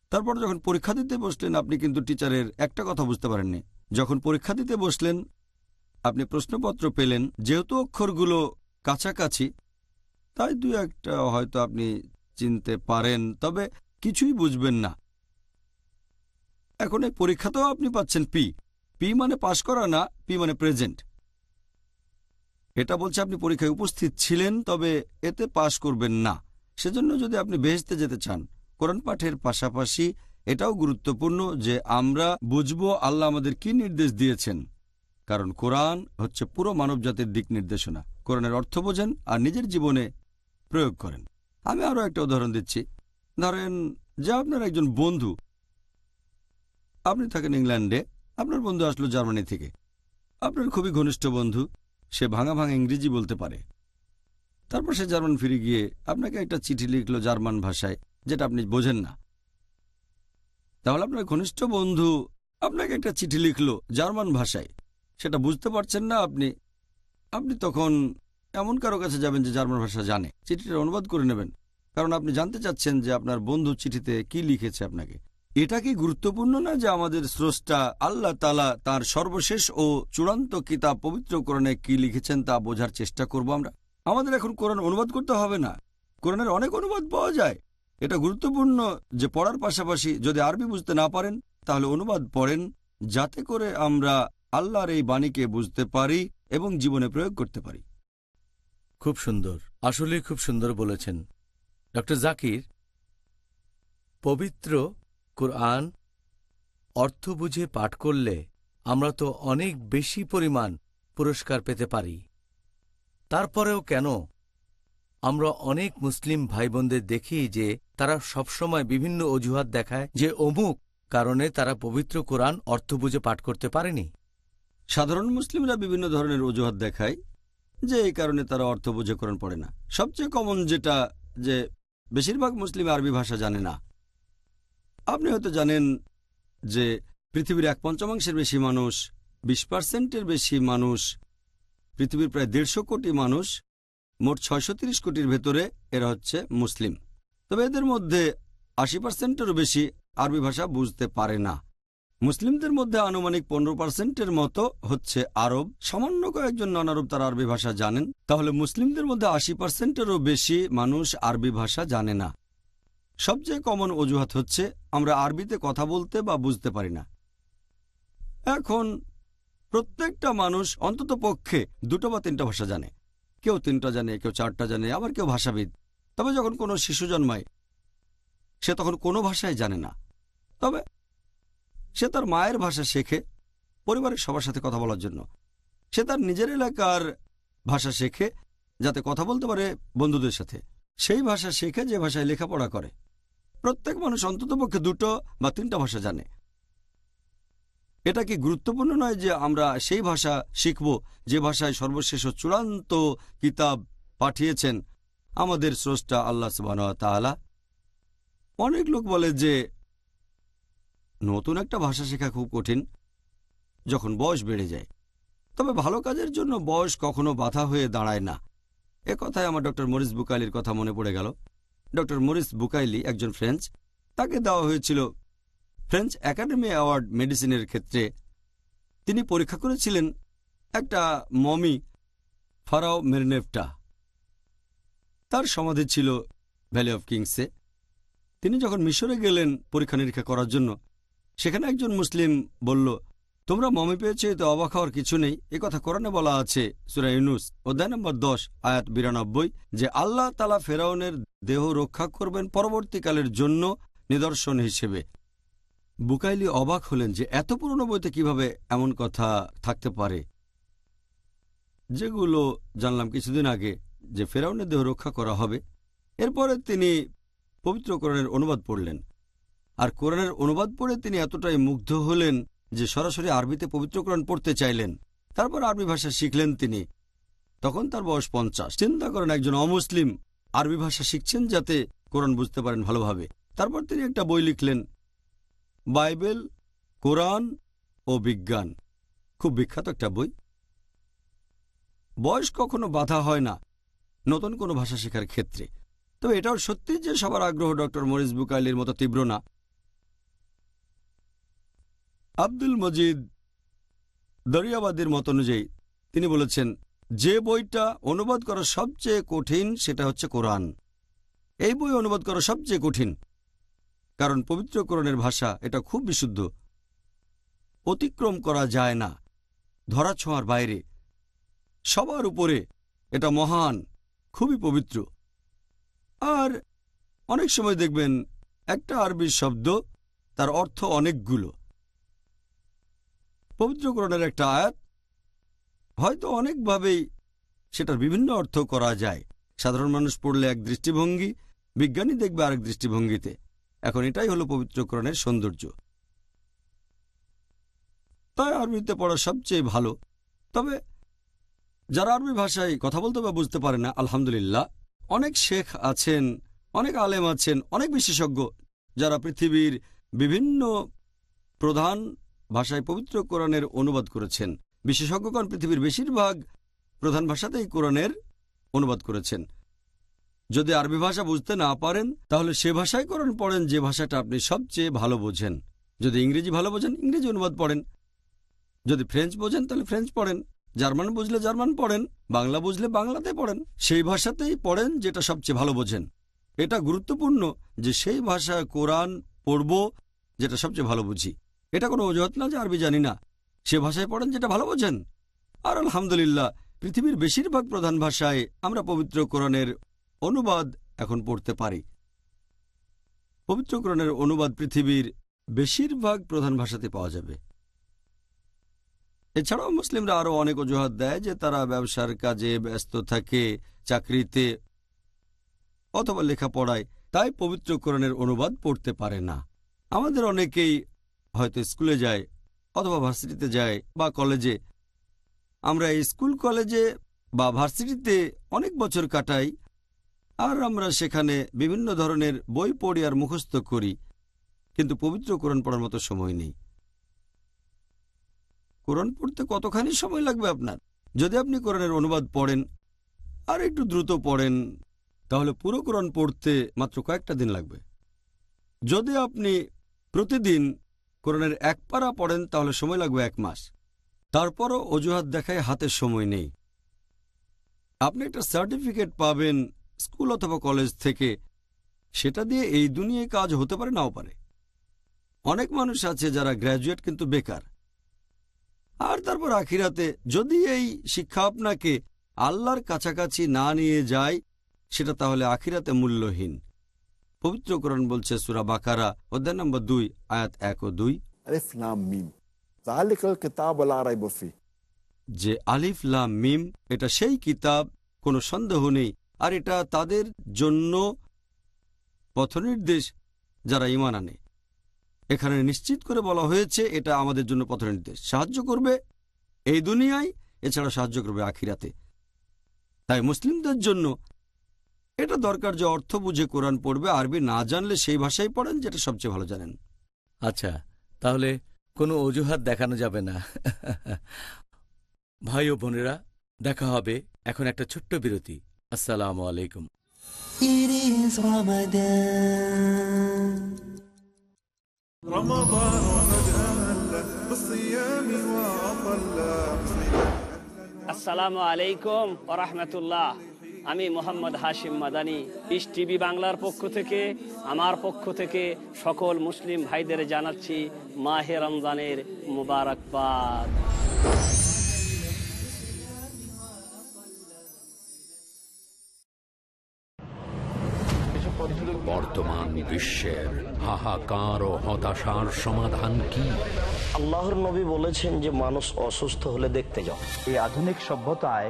তারপর যখন পরীক্ষা দিতে বসলেন, আপনি কিন্তু টিচারের একটা কথা বুঝতে পারেননি। যখন পরীক্ষা দিতে বসলেন আপনি প্রশ্নপত্র পেলেন, যেহেতু অক্ষরগুলো কাছাকাছি, তাই দু একটা হয়তো আপনি চিনতে পারেন, তবে কিছুই বুঝবেন না। এখন এই পরীক্ষাতেও আপনি পাচ্ছেন পি। পি মানে পাশ করা না, পি মানে প্রেজেন্ট। এটা বলছে আপনি পরীক্ষায় উপস্থিত ছিলেন, তবে এতে পাশ করবেন না। সেজন্য যদি আপনি বেহেস্তে যেতে চান, কোরআন পাঠের পাশাপাশি এটাও গুরুত্বপূর্ণ যে আমরা বুঝব আল্লাহ আমাদের কি নির্দেশ দিয়েছেন। কারণ কোরআন হচ্ছে পুরো মানবজাতির দিক নির্দেশনা। কোরআনের অর্থ বোঝেন আর নিজের জীবনে প্রয়োগ করেন। আমি আরও একটা উদাহরণ দিচ্ছি। ধরেন, যে আপনার একজন বন্ধু, আপনি থাকেন ইংল্যান্ডে, আপনার বন্ধু আসলো জার্মানি থেকে। আপনার খুবই ঘনিষ্ঠ বন্ধু, সে ভাঙা ভাঙা ইংরেজি বলতে পারে। তারপর সে জার্মান ফিরে গিয়ে আপনাকে একটা চিঠি লিখলো জার্মান ভাষায়, যেটা আপনি বোঝেন না। তাহলে আপনার ঘনিষ্ঠ বন্ধু আপনাকে একটা চিঠি লিখলো জার্মান ভাষায়। সেটা বুঝতে পারছেন না আপনি আপনি তখন এমন কারও কাছে যাবেন যে জার্মান ভাষা জানে। চিঠিটা অনুবাদ করে নেবেন। কারণ আপনি জানতে চাচ্ছেন যে আপনার বন্ধু চিঠিতে কি লিখেছে আপনাকে। এটা কি গুরুত্বপূর্ণ না যে আমাদের স্রষ্টা আল্লাহ তালা তার সর্বশেষ ও চূড়ান্ত কিতাব পবিত্র কোরআনে কি লিখেছেন তা বোঝার চেষ্টা করব আমরা? আমাদের এখন কোরআন অনুবাদ করতে হবে না। কোরআনের অনেক অনুবাদ পাওয়া যায়। এটা গুরুত্বপূর্ণ যে পড়ার পাশাপাশি যদি আরবি বুঝতে না পারেন, তাহলে অনুবাদ পড়েন। যাতে করে আমরা আল্লাহর এই বাণীকে বুঝতে পারি এবং জীবনে প্রয়োগ করতে পারি। খুব সুন্দর। আসলে খুব সুন্দর বলেছেন। ডক্টর জাকির, পবিত্র কোরআন, অর্থ বুঝে পাঠ করলে আমরা তো অনেক বেশি পরিমাণ পুরস্কার পেতে পারি। তারপরেও কেন আমরা অনেক মুসলিম ভাইবোনদের দেখি যে তারা সবসময় বিভিন্ন অজুহাত দেখায় যে অমুক কারণে তারা পবিত্র কোরআন, অর্থ বুঝে পাঠ করতে পারেনি। সাধারণ মুসলিমরা বিভিন্ন ধরনের অজুহাত দেখায় যে এই কারণে তারা অর্থ বুঝে পড়ে না। সবচেয়ে কমন যেটা যে বেশিরভাগ মুসলিম আরবি ভাষা জানে না। আপনি হয়তো জানেন যে পৃথিবীর এক পঞ্চমাংশের বেশি মানুষ, বিশ পার্সেন্টের বেশি মানুষ, পৃথিবীর প্রায় দেড়শো কোটি মানুষ, মোট ছয়শো কোটির ভেতরে এরা হচ্ছে মুসলিম। তবে এদের মধ্যে আশি পার্সেন্টেরও বেশি আরবি ভাষা বুঝতে পারে না। মুসলিমদের মধ্যে আনুমানিক পনেরো পার্সেন্টের মতো হচ্ছে আরব। সামান্য কয়েকজন নন আরব তারা আরবি ভাষা জানেন। তাহলে মুসলিমদের মধ্যে আশি পার্সেন্টেরও বেশি মানুষ আরবি ভাষা জানে না। সবচেয়ে কমন অজুহাত হচ্ছে, আমরা আরবিতে কথা বলতে বা বুঝতে পারি না। এখন, প্রত্যেকটা মানুষ অন্তত পক্ষে দুটো বা তিনটা ভাষা জানে। কেউ তিনটা জানে, কেউ চারটা জানে, আবার কেউ ভাষাবিদ। তবে যখন কোনো শিশু জন্মায়, সে তখন কোনো ভাষাই জানে না। তবে সে তার মায়ের ভাষা শেখে পরিবারের সবার সাথে কথা বলার জন্য। সে তার নিজের এলাকার ভাষা শেখে যাতে কথা বলতে পারে বন্ধুদের সাথে। সেই ভাষা শেখে যে ভাষায় লেখাপড়া করে। প্রত্যেক মানুষ অন্ততপক্ষে দুটো বা তিনটা ভাষা জানে। এটা কি গুরুত্বপূর্ণ নয় যে আমরা সেই ভাষা শিখব, যে ভাষায় সর্বশেষ চূড়ান্ত কিতাব পাঠিয়েছেন আমাদের স্রষ্টা আল্লাহ সুবাহ তাআলা? অনেক লোক বলে যে নতুন একটা ভাষা শেখা খুব কঠিন, যখন বয়স বেড়ে যায়। তবে ভালো কাজের জন্য বয়স কখনো বাধা হয়ে দাঁড়ায় না। এ কথায় আমার ডক্টর মরিস বুকাইলির কথা মনে পড়ে গেল। ডক্টর মরিস বুকাইলি একজন ফ্রেঞ্চ, তাকে দেওয়া হয়েছিল ফ্রেঞ্চ একাডেমি অ্যাওয়ার্ড মেডিসিনের ক্ষেত্রে। তিনি পরীক্ষা করেছিলেন একটা মমি ফারাও মেরনেফটা তার সমাধি ছিল ভ্যালি অফ কিংসে। তিনি যখন মিশরে গেলেন পরীক্ষা নিরীক্ষা করার জন্য সেখানে একজন মুসলিম বলল, তোমরা মমি পেয়েছে, এতে অবাক হওয়ার কিছু নেই। কথা কোরআনে বলা আছে, সুরা ইউনুস, অধ্যায় নম্বর দশ, আয়াত বিরানব্বই, যে আল্লাহ তালা ফেরাউনের দেহ রক্ষা করবেন পরবর্তীকালের জন্য নিদর্শন হিসেবে। বুকাইলি অবাক হলেন যে এত পুরনো বইতে কীভাবে এমন কথা থাকতে পারে? যেগুলো জানলাম কিছুদিন আগে, যে ফেরাউনের দেহ রক্ষা করা হবে। এরপরে তিনি পবিত্র কোরআনের অনুবাদ পড়লেন। আর কোরআনের অনুবাদ পড়ে তিনি এতটাই মুগ্ধ হলেন যে সরাসরি আরবিতে পবিত্র কোরআন পড়তে চাইলেন। তারপর আরবি ভাষা শিখলেন তিনি। তখন তার বয়স পঞ্চাশ। চিন্তা করেন একজন অমুসলিম আরবি ভাষা শিখছেন যাতে কোরআন বুঝতে পারেন ভালোভাবে। তারপর তিনি একটা বই লিখলেন, বাইবেল, কোরআন ও বিজ্ঞান। খুব বিখ্যাত একটা বই। বয়স কখনো বাধা হয় না নতুন কোনো ভাষা শেখার ক্ষেত্রে। তবে এটাও সত্যি যে সবার আগ্রহ ডক্টর মরিস বুকাইলির মতো তীব্র না। আব্দুল মজিদ দরিয়াবাদের মত অনুযায়ী তিনি বলেছেন, যে বইটা অনুবাদ করা সবচেয়ে কঠিন সেটা হচ্ছে কোরআন। এই বই অনুবাদ করা সবচেয়ে কঠিন, কারণ পবিত্র কোরআনের ভাষা এটা খুব বিশুদ্ধ। অতিক্রম করা যায় না ধরাছোঁয়ার বাইরে। সবার উপরে এটা মহান, খুবই পবিত্র। আর অনেক সময় দেখবেন একটা আরবি শব্দ, তার অর্থ অনেকগুলো। পবিত্রকরণের একটা আয়াত, হয়তো অনেকভাবেই সেটার বিভিন্ন অর্থ করা যায়। সাধারণ মানুষ পড়লে এক দৃষ্টিভঙ্গি, বিজ্ঞানী দেখবে আরেক দৃষ্টিভঙ্গিতে। এখন এটাই হলো পবিত্রকরণের সৌন্দর্য। তাই আরবিতে পড়া সবচেয়ে ভালো। তবে যারা আরবি ভাষায় কথা বলতে বা বুঝতে পারে না, আলহামদুলিল্লাহ, অনেক শেখ আছেন, অনেক আলেম আছেন, অনেক বিশেষজ্ঞ, যারা পৃথিবীর বিভিন্ন প্রধান ভাষায় পবিত্র কোরআনের অনুবাদ করেছেন। বিশেষজ্ঞগণ পৃথিবীর বেশিরভাগ প্রধান ভাষাতেই কোরআনের অনুবাদ করেছেন। যদি আরবি ভাষা বুঝতে না পারেন, তাহলে সে ভাষায় কোরআন পড়েন যে ভাষাটা আপনি সবচেয়ে ভালো বোঝেন। যদি ইংরেজি ভালো বোঝেন, ইংরেজি অনুবাদ পড়েন। যদি ফ্রেঞ্চ বোঝেন, তাহলে ফ্রেঞ্চ পড়েন। জার্মান বুঝলে জার্মান পড়েন, বাংলা বুঝলে বাংলাতে পড়েন। সেই ভাষাতেই পড়েন যেটা সবচেয়ে ভালো বোঝেন। এটা গুরুত্বপূর্ণ যে সেই ভাষায় কোরআন পড়ব যেটা সবচেয়ে ভালো বুঝি। এটা কোনো অজুহাত না যে আরবি জানি না। সে ভাষায় পড়েন যেটা ভালো বোঝেন। আর আলহামদুলিল্লাহ, পৃথিবীর বেশিরভাগ প্রধান ভাষায় আমরা পবিত্র কোরআনের অনুবাদ এখন পড়তে পারি। পবিত্র কোরআনের অনুবাদ পৃথিবীর বেশিরভাগ প্রধান ভাষাতে পাওয়া যাবে। এছাড়াও মুসলিমরা আরও অনেক অজুহাত দেয় যে তারা ব্যবসার কাজে ব্যস্ত থাকে, চাকরিতে অথবা লেখাপড়ায়, তাই পবিত্র কোরআনের অনুবাদ পড়তে পারে না। আমাদের অনেকেই হয়তো স্কুলে যায় অথবা ভার্সিটিতে যায় বা কলেজে। আমরা স্কুল, কলেজে বা ভার্সিটিতে অনেক বছর কাটাই আর আমরা সেখানে বিভিন্ন ধরনের বই পড়ি আর মুখস্থ করি। কিন্তু পবিত্র কোরআন পড়ার মতো সময় নেই। কোরআন পড়তে কতখানি সময় লাগবে আপনার? যদি আপনি কোরআনের অনুবাদ পড়েন আর একটু দ্রুত পড়েন, তাহলে পুরো কোরআন পড়তে মাত্র কয়েকটা দিন লাগবে। যদি আপনি প্রতিদিন কোরআনের এক পারা পড়েন, তাহলে সময় লাগবে এক মাস। তারপরও অজুহাত দেখায় হাতে সময় নেই। আপনি একটা সার্টিফিকেট পাবেন স্কুল অথবা কলেজ থেকে। সেটা দিয়ে এই দুনিয়ায় কাজ হতে পারে, নাও পারে। অনেক মানুষ আছে যারা গ্র্যাজুয়েট কিন্তু বেকার। আর তারপর আখিরাতে যদি এই শিক্ষা আপনাকে আল্লাহর কাছাকাছি না নিয়ে যায়, সেটা তাহলে আখিরাতে মূল্যহীন। পবিত্র কোরআন বলছে সুরা বাকারা অধ্যায় নম্বর দুই আয়াত এক ও দুই। যে আলিফ লাম মিম এটা সেই কিতাব কোনো সন্দেহ নেই। আর এটা তাদের জন্য পথনির্দেশ যারা ইমান আনে। এখানে নিশ্চিত করে বলা হয়েছে এটা আমাদের জন্য পথনির্দেশ। সাহায্য করবে এই দুনিয়ায় এছাড়া সাহায্য করবে আখিরাতে। তাই মুসলিমদের জন্য এটা দরকার যে অর্থ বুঝে কোরআন পড়বে আরবি না জানলে সেই ভাষায় পড়েন যেটা সবচেয়ে ভালো জানেন আচ্ছা তাহলে কোনো অজুহাত দেখানো যাবে না ভাই ও বোনেরা দেখা হবে এখন একটা ছোট্ট বিরতি আসসালামু আলাইকুম It is Ramadan. رمضان قد أهل بالصيام وأطل আসসালামু আলাইকুম ওরহমতুল্লাহ আমি মোহাম্মদ হাশিম মাদানি ইস টিভি বাংলার পক্ষ থেকে আমার পক্ষ থেকে সকল মুসলিম ভাইদের জানাচ্ছি মাহে রমজানের মুবারকবাদ। বর্তমান বিশ্বের হাহাকার ও হতাশার সমাধান কি? আল্লাহর নবী বলেছেন যে মানুষ অসুস্থ হলে দেখতে যাও। এই আধুনিক সভ্যতায়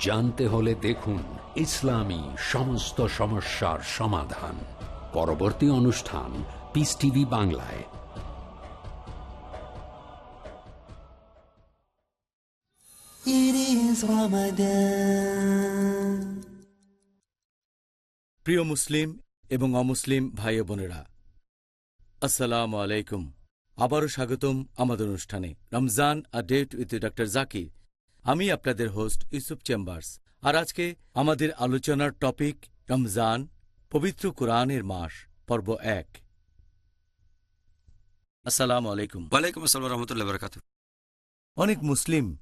জানতে হলে দেখুন ইসলামী সমস্ত সমস্যার সমাধান। পরবর্তী অনুষ্ঠান পিস টিভি বাংলায়. প্রিয় মুসলিম এবং অমুসলিম ভাই বোনেরা আসসালামু আলাইকুম। আবারও স্বাগতম আমাদের অনুষ্ঠানে। Ramzan a date with doctor Zakir আমি আপনাদের হোস্ট ইউসুফ চেম্বার্স। আর আজকে আমাদের আলোচনার টপিক রমজান পবিত্র কোরআনের মাস পর্ব এক। আসসালাম আলাইকুম। ওয়ালাইকুম আসসালাম রহমতুল্লাহ বরকাত অনেক মুসলিম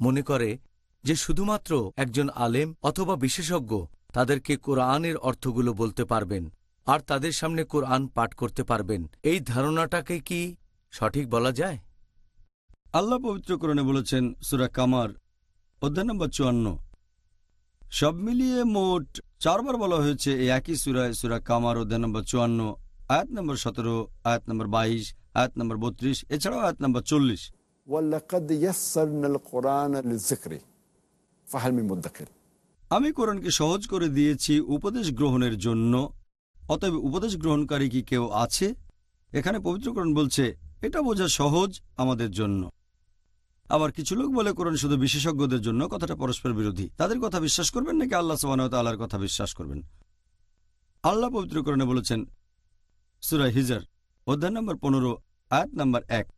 মনে করে যে শুধুমাত্র একজন আলেম অথবা বিশেষজ্ঞ তাদেরকে কোরআনের অর্থগুলো বলতে পারবেন আর তাদের সামনে কোরআন পাঠ করতে পারবেন। এই ধারণাটাকে কি সঠিক বলা যায়? আল্লাহ পবিত্রকরণে বলেছেন সুরা কামার অধ্যায় নম্বর চুয়ান্ন। সব মিলিয়ে মোট চারবার বলা হয়েছে এই একই সুরায় সুরা কামার অধ্যায় নম্বর চুয়ান্ন আয়াত নম্বর সতেরো আয়াত নম্বর বাইশ আয়াত নম্বর বত্রিশ এছাড়াও আয়াত নম্বর চল্লিশ। আমি কোরআনকে সহজ করে দিয়েছি উপদেশ গ্রহণের জন্য অতএব উপদেশ গ্রহণকারী কি কেউ আছে? এখানে পবিত্রকরণ বলছে এটা বোঝা সহজ আমাদের জন্য। আবার কিছু লোক বলে কোরআন শুধু বিশেষজ্ঞদের জন্য, কথাটা পরস্পর বিরোধী। তাদের কথা বিশ্বাস করবেন নাকি আল্লাহ সবানতাল্লাহর কথা বিশ্বাস করবেন? আল্লাহ পবিত্রকরণে বলেছেন, সুরা হিজার, অধ্যায় নম্বর পনেরো, আয়াত নম্বর এক,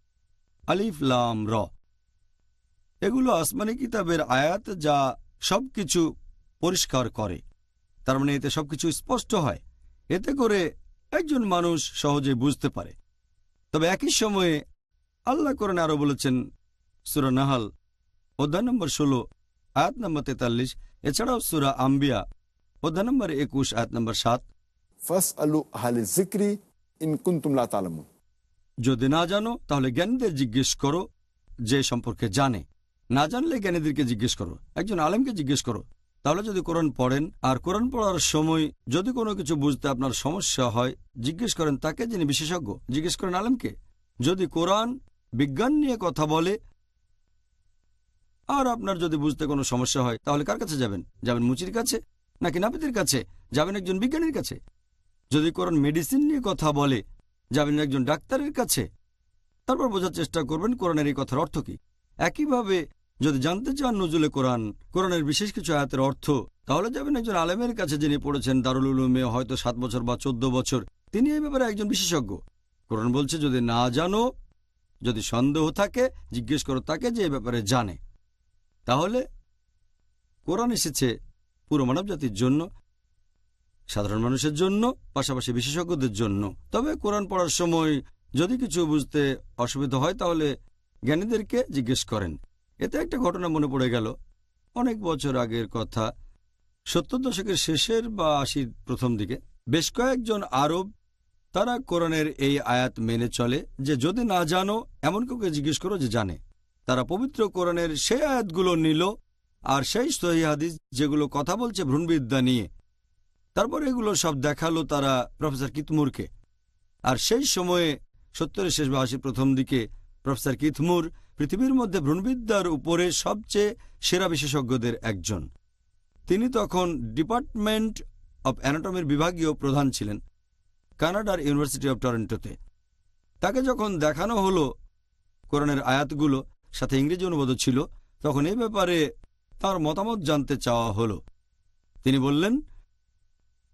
আলিফ লাম র। এগুলো আসমানি কিতাবের আয়াত যা সবকিছু পরিষ্কার করে। তার মানে এতে সবকিছু স্পষ্ট হয়। এতে করে একজন মানুষ সহজে বুঝতে পারে। তবে একই সময়ে আল্লাহ করেন আরও বলেছেন সুরা নাহাল অধ্যায় নম্বর ষোলো আয়াত নম্বর তেতাল্লিশ এছাড়াও সুরা আম্বিয়া অধ্যায় নম্বর একুশ আয়াত নম্বর সাত। যদি না জানো তাহলে জ্ঞানীদের জিজ্ঞেস করো যে সম্পর্কে জানে। না জানলে জ্ঞানীদেরকে জিজ্ঞেস করো। একজন আলেমকে জিজ্ঞেস করো। তাহলে যদি কোরআন পড়েন আর কোরআন পড়ার সময় যদি কোনো কিছু বুঝতে আপনার সমস্যা হয় জিজ্ঞেস করেন তাকে যিনি বিশেষজ্ঞ জিজ্ঞেস করেন আলেমকে। যদি কোরআন বিজ্ঞান নিয়ে কথা বলে আর আপনার যদি বুঝতে কোনো সমস্যা হয়, তাহলে কার কাছে যাবেন? যাবেন মুচির কাছে? নাকি নাপিতের কাছে? যাবেন একজন বিজ্ঞানীর কাছে? যদি কোরআন মেডিসিন নিয়ে কথা বলে, যাবেন একজন ডাক্তারের কাছে? তারপর বোঝার চেষ্টা করবেন কোরআনের এই কথার অর্থ কি? একইভাবে যদি জানতে চান নজুলে কোরআন, কোরআনের বিশেষ কিছু আয়াতের অর্থ, তাহলে যাবেন একজন আলেমের কাছে যিনি পড়েছেন দারুল উলুমে, হয়তো সাত বছর বা চোদ্দ বছর। তিনি এই ব্যাপারে একজন বিশেষজ্ঞ। কোরআন বলছে, যদি না জানো, যদি সন্দেহ থাকে, জিজ্ঞেস করো তাকে যে এই ব্যাপারে জানে। তাহলে কোরআন এসেছে পুরো মানব জাতির জন্য, সাধারণ মানুষের জন্য, পাশাপাশি বিশেষজ্ঞদের জন্য। তবে কোরআন পড়ার সময় যদি কিছু বুঝতে অসুবিধা হয়, তাহলে জ্ঞানীদেরকে জিজ্ঞেস করেন। এতে একটা ঘটনা মনে পড়ে গেল। অনেক বছর আগের কথা। সত্তর দশকের শেষের বা আশির প্রথম দিকে বেশ কয়েকজন আরব, তারা কোরআনের এই আয়াত মেনে চলে যে, যদি না জানো, এমন কাউকে জিজ্ঞেস করো যে জানে। তারা পবিত্র কোরআনের সেই আয়াতগুলো নিল আর সেই সহি হাদিস যেগুলো কথা বলছে ভ্রূণবিদ্যা নিয়ে। তারপর এগুলো সব দেখাল তারা প্রফেসর কিতমুরকে। আর সেই সময়ে সত্তরের শেষ বা প্রথম দিকে প্রফেসর কিতমুর পৃথিবীর মধ্যে ভ্রূণবিদ্যার উপরে সবচেয়ে সেরা বিশেষজ্ঞদের একজন। তিনি তখন ডিপার্টমেন্ট অব অ্যানাটমির বিভাগীয় প্রধান ছিলেন, কানাডার ইউনিভার্সিটি অব টরেন্টোতে। তাকে যখন দেখানো হলো কোরআনের আয়াতগুলো সাথে ইংরেজি অনুবাদ ছিল। তখন এই ব্যাপারে তার মতামত জানতে চাওয়া হলো। তিনি বললেন,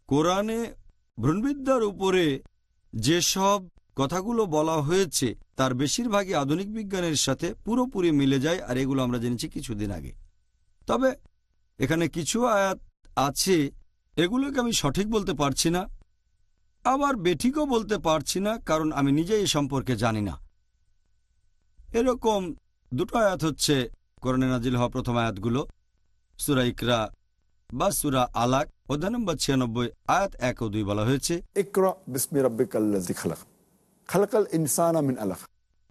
কোরআনে ভ্রূণবিদ্যার উপরে যেসব কথাগুলো বলা হয়েছে, তার বেশিরভাগই আধুনিক বিজ্ঞানের সাথে পুরোপুরি মিলে যায়, আর এগুলো আমরা জেনেছি কিছুদিন আগে। তবে এখানে কিছু আয়াত আছে, এগুলোকে আমি সঠিক বলতে পারছি না, আবার বেঠিকও বলতে পারছি না, কারণ আমি নিজেই এই সম্পর্কে জানি না। এরকম দুটো আয়াত হচ্ছে করণে নাজিল হওয়া প্রথম আয়াতগুলো সুরা ইকরা বা সুরা আলাক অধ্যায় নম্বর ছিয়ানব্বই আয়াত এক ও দুই বলা হয়েছে। ইকরা বিসমি খালাকাল ইনসানা আলাক।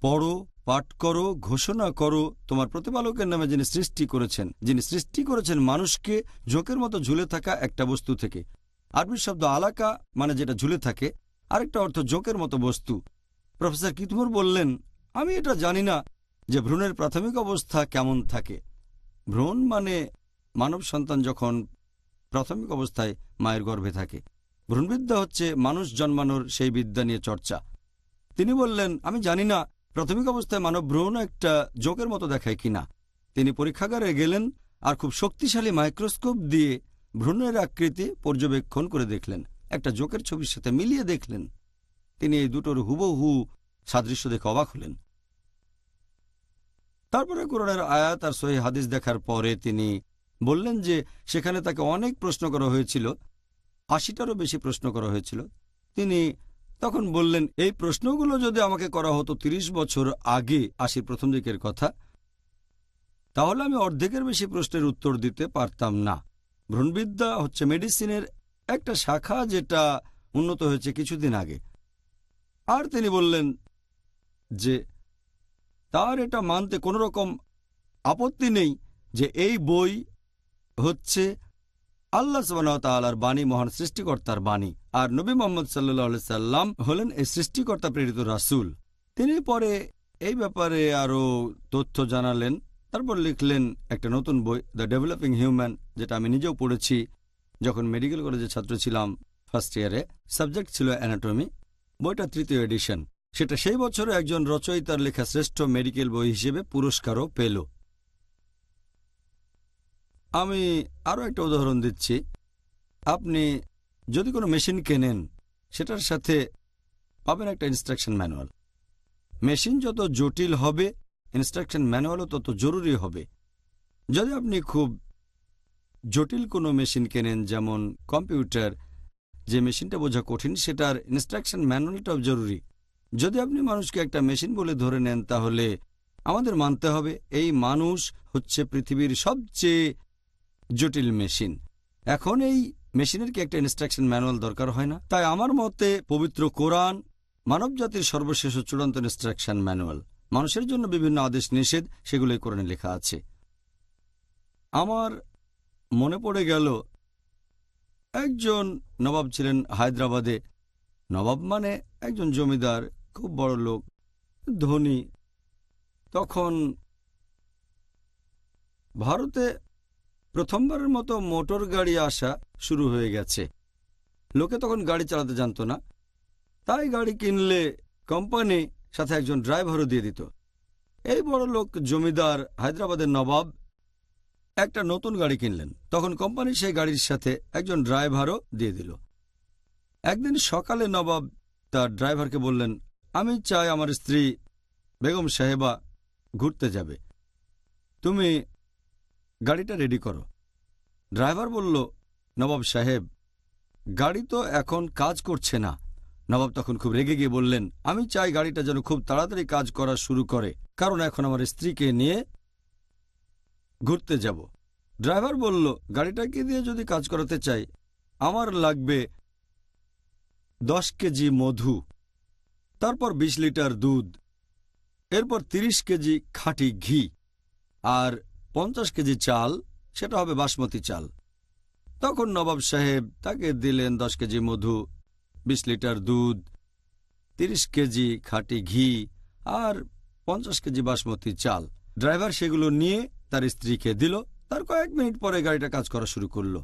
পড়ো পাঠ করো ঘোষণা করো তোমার প্রতিপালকের নামে যিনি সৃষ্টি করেছেন যিনি সৃষ্টি করেছেন মানুষকে ঝোঁকের মতো ঝুলে থাকা একটা বস্তু থেকে। আরবি শব্দ আলাকা মানে যেটা ঝুলে থাকে আরেকটা অর্থ জোকের মতো বস্তু। প্রফেসর কিতমুর বললেন আমি এটা জানি না যে ভ্রূণের প্রাথমিক অবস্থা কেমন থাকে। ভ্রূণ মানে মানব সন্তান যখন প্রাথমিক অবস্থায় মায়ের গর্ভে থাকে। ভ্রূণবিদ্যা হচ্ছে মানুষ জন্মানোর সেই বিদ্যা নিয়ে চর্চা। তিনি বললেন, আমি জানি না প্রাথমিক অবস্থায় মানব ভ্রূণ একটা জোকের মতো দেখায় কিনা। তিনি পরীক্ষাগারে গেলেন আর খুব শক্তিশালী মাইক্রোস্কোপ দিয়ে ভ্রূণের আকৃতি পর্যবেক্ষণ করে দেখলেন। একটা জোকের ছবির সাথে মিলিয়ে দেখলেন। তিনি এই দুটোর হুবহু সাদৃশ্য দেখে অবাক হলেন। তারপরে কোরআনের আয়াত আর সহি হাদিস দেখার পরে তিনি বললেন যে সেখানে তাকে অনেক প্রশ্ন করা হয়েছিল, আশিটারও বেশি প্রশ্ন করা হয়েছিল। তিনি তখন বললেন, এই প্রশ্নগুলো যদি আমাকে করা হতো ৩০ বছর আগে আশির প্রথম দিকের কথা, তাহলে আমি অর্ধেকের বেশি প্রশ্নের উত্তর দিতে পারতাম না। ভ্রণবিদ্যা হচ্ছে মেডিসিনের একটা শাখা যেটা উন্নত হয়েছে কিছুদিন আগে। আর তিনি বললেন যে তার এটা মানতে কোনো রকম আপত্তি নেই যে এই বই হচ্ছে আল্লাহ তালার বাণী, মহান সৃষ্টিকর্তার বাণী। আর নবী মোহাম্মদ সাল্লাহ সাল্লাম হলেন এই সৃষ্টিকর্তা প্রেরিত রাসুল। তিনি পরে এই ব্যাপারে আরও তথ্য জানালেন, তারপর লিখলেন একটা নতুন বই দ্য ডেভেলপিং হিউম্যান যেটা আমি নিজেও পড়েছি। যখন মেডিকেল কলেজের ছাত্র ছিলাম ফার্স্ট ইয়ারে, সাবজেক্ট ছিল অ্যানাটমি, বইটা তৃতীয় এডিশন। সেটা সেই বছরে একজন রচয়িতার লেখা শ্রেষ্ঠ মেডিকেল বই হিসেবে পুরস্কারও পেল। আমি আরও একটা উদাহরণ দিচ্ছি। আপনি যদি কোনো মেশিন কেনেন, সেটার সাথে পাবেন একটা ইনস্ট্রাকশন ম্যানুয়াল মেশিন যত জটিল হবে ইনস্ট্রাকশন ম্যানুয়ালও তত জরুরি হবে। যদি আপনি খুব জটিল কোনো মেশিন কেনেন, যেমন কম্পিউটার, যে মেশিনটা বোঝা কঠিন, সেটার ইনস্ট্রাকশন ম্যানুয়ালটাও জরুরি। যদি আপনি মানুষকে একটা মেশিন বলে ধরে নেন, তাহলে আমাদের মানতে হবে এই মানুষ হচ্ছে পৃথিবীর সবচেয়ে জটিল মেশিন। এখন এই মেশিনের কি একটা ইনস্ট্রাকশন ম্যানুয়াল দরকার হয় না? তাই আমার মতে পবিত্র কোরআন মানব জাতির সর্বশেষ চূড়ান্ত ইনস্ট্রাকশন ম্যানুয়াল মানুষের জন্য বিভিন্ন আদেশ নিষেধ, সেগুলোই কোরআনে লেখা আছে। আমার মনে পড়ে গেল, একজন নবাব ছিলেন হায়দ্রাবাদে। নবাব মানে একজন জমিদার খুব বড় লোক, ধনী। তখন ভারতে প্রথমবারের মতো মোটর গাড়ি আসা শুরু হয়ে গেছে। লোকে তখন গাড়ি চালাতে জানতো না। তাই গাড়ি কিনলে কোম্পানি সাথে একজন ড্রাইভারও দিয়ে দিত। এই বড় লোক জমিদার হায়দ্রাবাদের নবাব একটা নতুন গাড়ি কিনলেন। তখন কোম্পানি সেই গাড়ির সাথে একজন ড্রাইভারও দিয়ে দিল। একদিন সকালে নবাব তার ড্রাইভারকে বললেন আমি চাই আমার স্ত্রী বেগম সাহেবা ঘুরতে যাবে। তুমি গাড়িটা রেডি করো। ড্রাইভার বলল, নবাব সাহেব, গাড়ি তো এখন কাজ করছে না। নবাব তখন খুব রেগে গিয়ে বললেন, আমি চাই গাড়িটা যেন খুব তাড়াতাড়ি কাজ করা শুরু করে, কারণ এখন আমার স্ত্রীকে নিয়ে ঘুরতে যাব। ড্রাইভার বলল, গাড়িটাকে দিয়ে যদি কাজ করাতে চাই, আমার লাগবে দশ কেজি মধু। তারপর ২০ লিটার দুধ, এরপর ৩০ কেজি খাঁটি ঘি আর পঞ্চাশ কেজি চাল, সেটা হবে বাসমতি চাল। তখন নবাব সাহেব তাকে দিলেন দশ কেজি মধু ২০ লিটার দুধ ৩০ কেজি খাঁটি ঘি আর পঞ্চাশ কেজি বাসমতি চাল। ড্রাইভার সেগুলো নিয়ে তার স্ত্রীকে দিল। তার কয়েক মিনিট পরে গাড়িটা কাজ করা শুরু করল।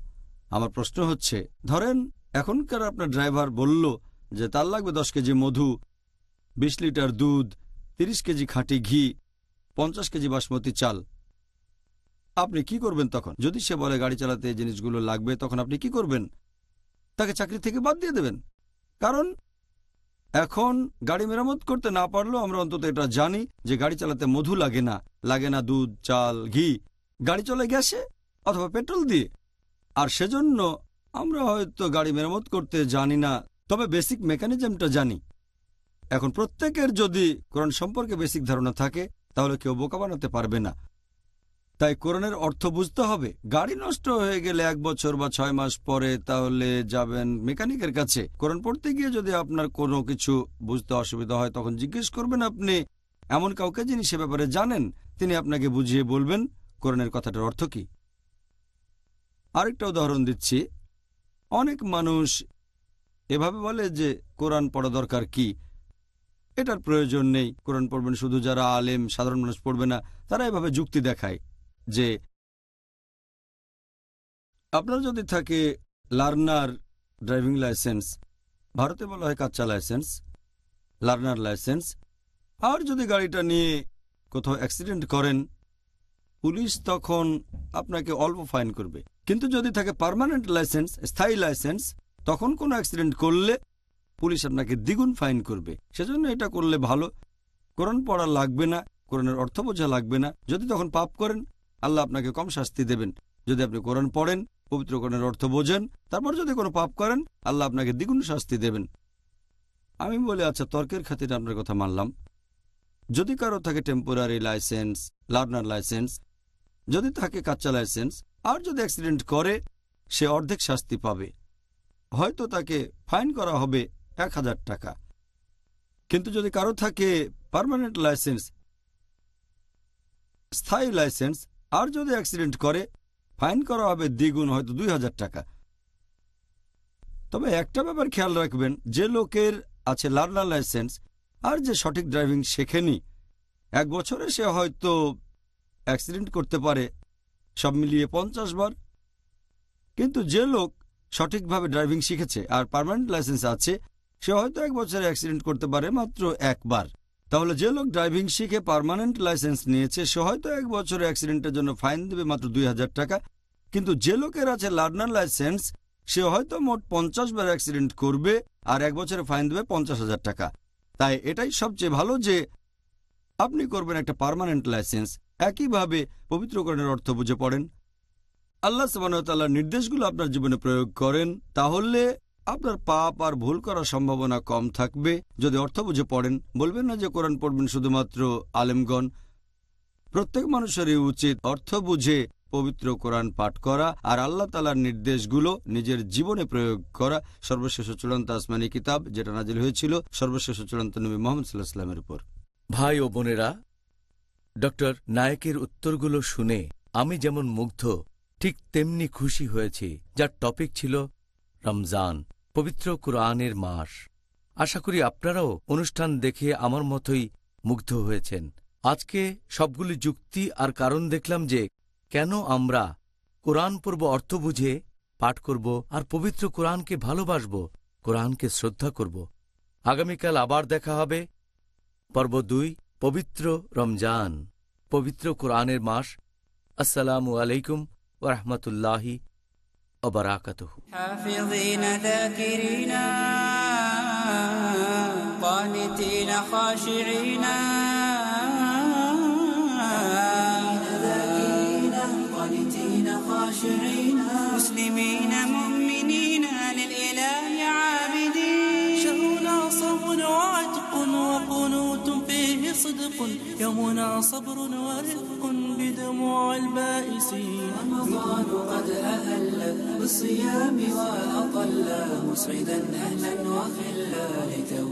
আমার প্রশ্ন হচ্ছে, ধরেন এখনকার আপনার ড্রাইভার বলল যে তার লাগবে দশ কেজি মধু ২০ লিটার দুধ ৩০ কেজি খাঁটি ঘি, পঞ্চাশ কেজি বাসমতি চাল। আপনি কি করবেন তখন? যদি সে বলে গাড়ি চালাতে জিনিসগুলো লাগবে, তখন আপনি কি করবেন? তাকে চাকরি থেকে বাদ দিয়ে দেবেন। কারণ এখন গাড়ি মেরামত করতে না পারলেও আমরা অন্তত এটা জানি যে গাড়ি চালাতে মধু লাগে না লাগে না দুধ, চাল, ঘি। গাড়ি চলে গেছে অথবা পেট্রোল দিয়ে। আর সেজন্য আমরা হয়তো গাড়ি মেরামত করতে জানি না, তবে বেসিক মেকানিজমটা জানি। এখন প্রত্যেকের যদি কোরআন সম্পর্কে বেসিক ধারণা থাকে, তাহলে কেউ বোকা বানাতে পারবে না। তাই কোরআনের অর্থ বুঝতে হবে। গাড়ি নষ্ট হয়ে গেলে এক বছর বা ছয় মাস পরে তাহলে যাবেন মেকানিকের কাছে। কোরআন পড়তে গিয়ে যদি আপনার কোনো কিছু বুঝতে অসুবিধা হয়, তখন জিজ্ঞেস করবেন আপনি। এমন কাউকে যিনি সে ব্যাপারে জানেন, তিনি আপনাকে বুঝিয়ে বলবেন কোরআনের কথাটার অর্থ কি। আরেকটা উদাহরণ দিচ্ছি। অনেক মানুষ এভাবে বলে যে, কোরআন পড়া দরকার কি? এটার প্রয়োজন নেই। কোরআন পড়বেন শুধু যারা আলেম, সাধারণ মানুষ পড়বে না, তারা এভাবে যুক্তি দেখায় যে আপনার যদি থাকে লার্নার ড্রাইভিং লাইসেন্স, ভারতে বলা হয় কাচ্চা লাইসেন্স, লার্নার লাইসেন্স, আর যদি গাড়িটা নিয়ে কোথাও অ্যাক্সিডেন্ট করেন, পুলিশ তখন আপনাকে অল্প ফাইন করবে। কিন্তু যদি থাকে পার্মানেন্ট লাইসেন্স, স্থায়ী লাইসেন্স, তখন কোনো অ্যাক্সিডেন্ট করলে পুলিশ আপনাকে দ্বিগুণ ফাইন করবে। সেজন্য এটা করলে ভালো। কোরআন পড়া লাগবে না, কোরআনের অর্থ বোঝা লাগবে না। যদি তখন পাপ করেন, আল্লাহ আপনাকে কম শাস্তি দেবেন। যদি আপনি কোরআন পড়েন, পবিত্র কোরআনের অর্থ বোঝেন, তারপর যদি কোনো পাপ করেন, আল্লাহ আপনাকে দ্বিগুণ শাস্তি দেবেন। আমি বলে আচ্ছা তর্কের খাতিরে আপনার কথা মানলাম। যদি কারও থাকে টেম্পোরারি লাইসেন্স লার্নার লাইসেন্স যদি থাকে কাচ্চা লাইসেন্স আর যদি অ্যাক্সিডেন্ট করে, সে অর্ধেক শাস্তি পাবে। হয়তো তাকে ফাইন করা হবে এক হাজার টাকা। কিন্তু যদি কারও থাকে পার্মানেন্ট লাইসেন্স স্থায়ী লাইসেন্স আর যদি অ্যাক্সিডেন্ট করে ফাইন করা হবে দ্বিগুণ, হয়তো দুই হাজার টাকা। তবে একটা ব্যাপার খেয়াল রাখবেন, যে লোকের আছে লার্নার লাইসেন্স আর যে সঠিক ড্রাইভিং শেখেনি, এক বছরে সে হয়তো অ্যাক্সিডেন্ট করতে পারে, সব মিলিয়ে পঞ্চাশ বার। কিন্তু যে লোক সঠিকভাবে ড্রাইভিং শিখেছে, আর পারমানেন্ট লাইসেন্স আছে সে হয়তো এক বছরে অ্যাক্সিডেন্ট করতে পারে, মাত্র একবার। তাহলে যে লোক ড্রাইভিং শিখে পার্মানেন্ট লাইসেন্স নিয়েছে, সে হয়তো এক বছরে অ্যাক্সিডেন্টের জন্য ফাইন দেবে মাত্র দুই হাজার টাকা। কিন্তু যে লোকের আছে লার্নার লাইসেন্স সে হয়তো মোট পঞ্চাশ বার অ্যাক্সিডেন্ট করবে আর এক বছরে ফাইন দেবে পঞ্চাশ হাজার টাকা। তাই এটাই সবচেয়ে ভালো যে আপনি করবেন একটা পার্মানেন্ট লাইসেন্স একইভাবে পবিত্রকরণের অর্থ বুঝে পড়েন। আল্লাহ সাবানতাল্লাহর নির্দেশগুলো আপনার জীবনে প্রয়োগ করেন, তাহলে আপনার পাপ আর ভুল করার সম্ভাবনা কম থাকবে। যদি অর্থ বুঝে পড়েন, বলবেন না যে কোরআন পড়বেন শুধুমাত্র আলেমগণ। প্রত্যেক মানুষেরই উচিত অর্থ বুঝে পবিত্র কোরআন পাঠ করা আর আল্লাহ তালার নির্দেশগুলো নিজের জীবনে প্রয়োগ করা। সর্বশেষ চূড়ান্ত আসমানি কিতাব যেটা নাজিল হয়েছিল, সর্বশেষ চূড়ান্ত নবী মোহাম্মদ সাল্লাহ সাল্লামের উপর। ভাই ও বোনেরা, ডক্টর নায়কের উত্তরগুলো শুনে আমি যেমন মুগ্ধ, ঠিক তেমনি খুশি হয়েছি। যার টপিক ছিল রমজান, পবিত্র কুরআনের মাস। আশা করি আপনারাও অনুষ্ঠান দেখে আমার মতোই মুগ্ধ হয়েছেন। আজকে সবগুলি যুক্তি আর কারণ দেখলাম যে কেন আমরা কোরআন পর্ব অর্থ বুঝে, পাঠ করব আর পবিত্র কোরআনকে ভালোবাসব, কোরআনকে শ্রদ্ধা করব। আগামীকাল আবার দেখা হবে। পর্ব দুই, পবিত্র রমজান, পবিত্র কোরআনের মাস। আসসালামু আলাইকুম ওরহমতুল্লাহি وبركاته. حافظين ذاكرين قانتين خاشعين. مسلمين مؤمنين صدق يومنا صبر ورفق بدموع البائسين. رمضان قد أهل بالصيام وأطل مسعدا أهلا وخلا ليته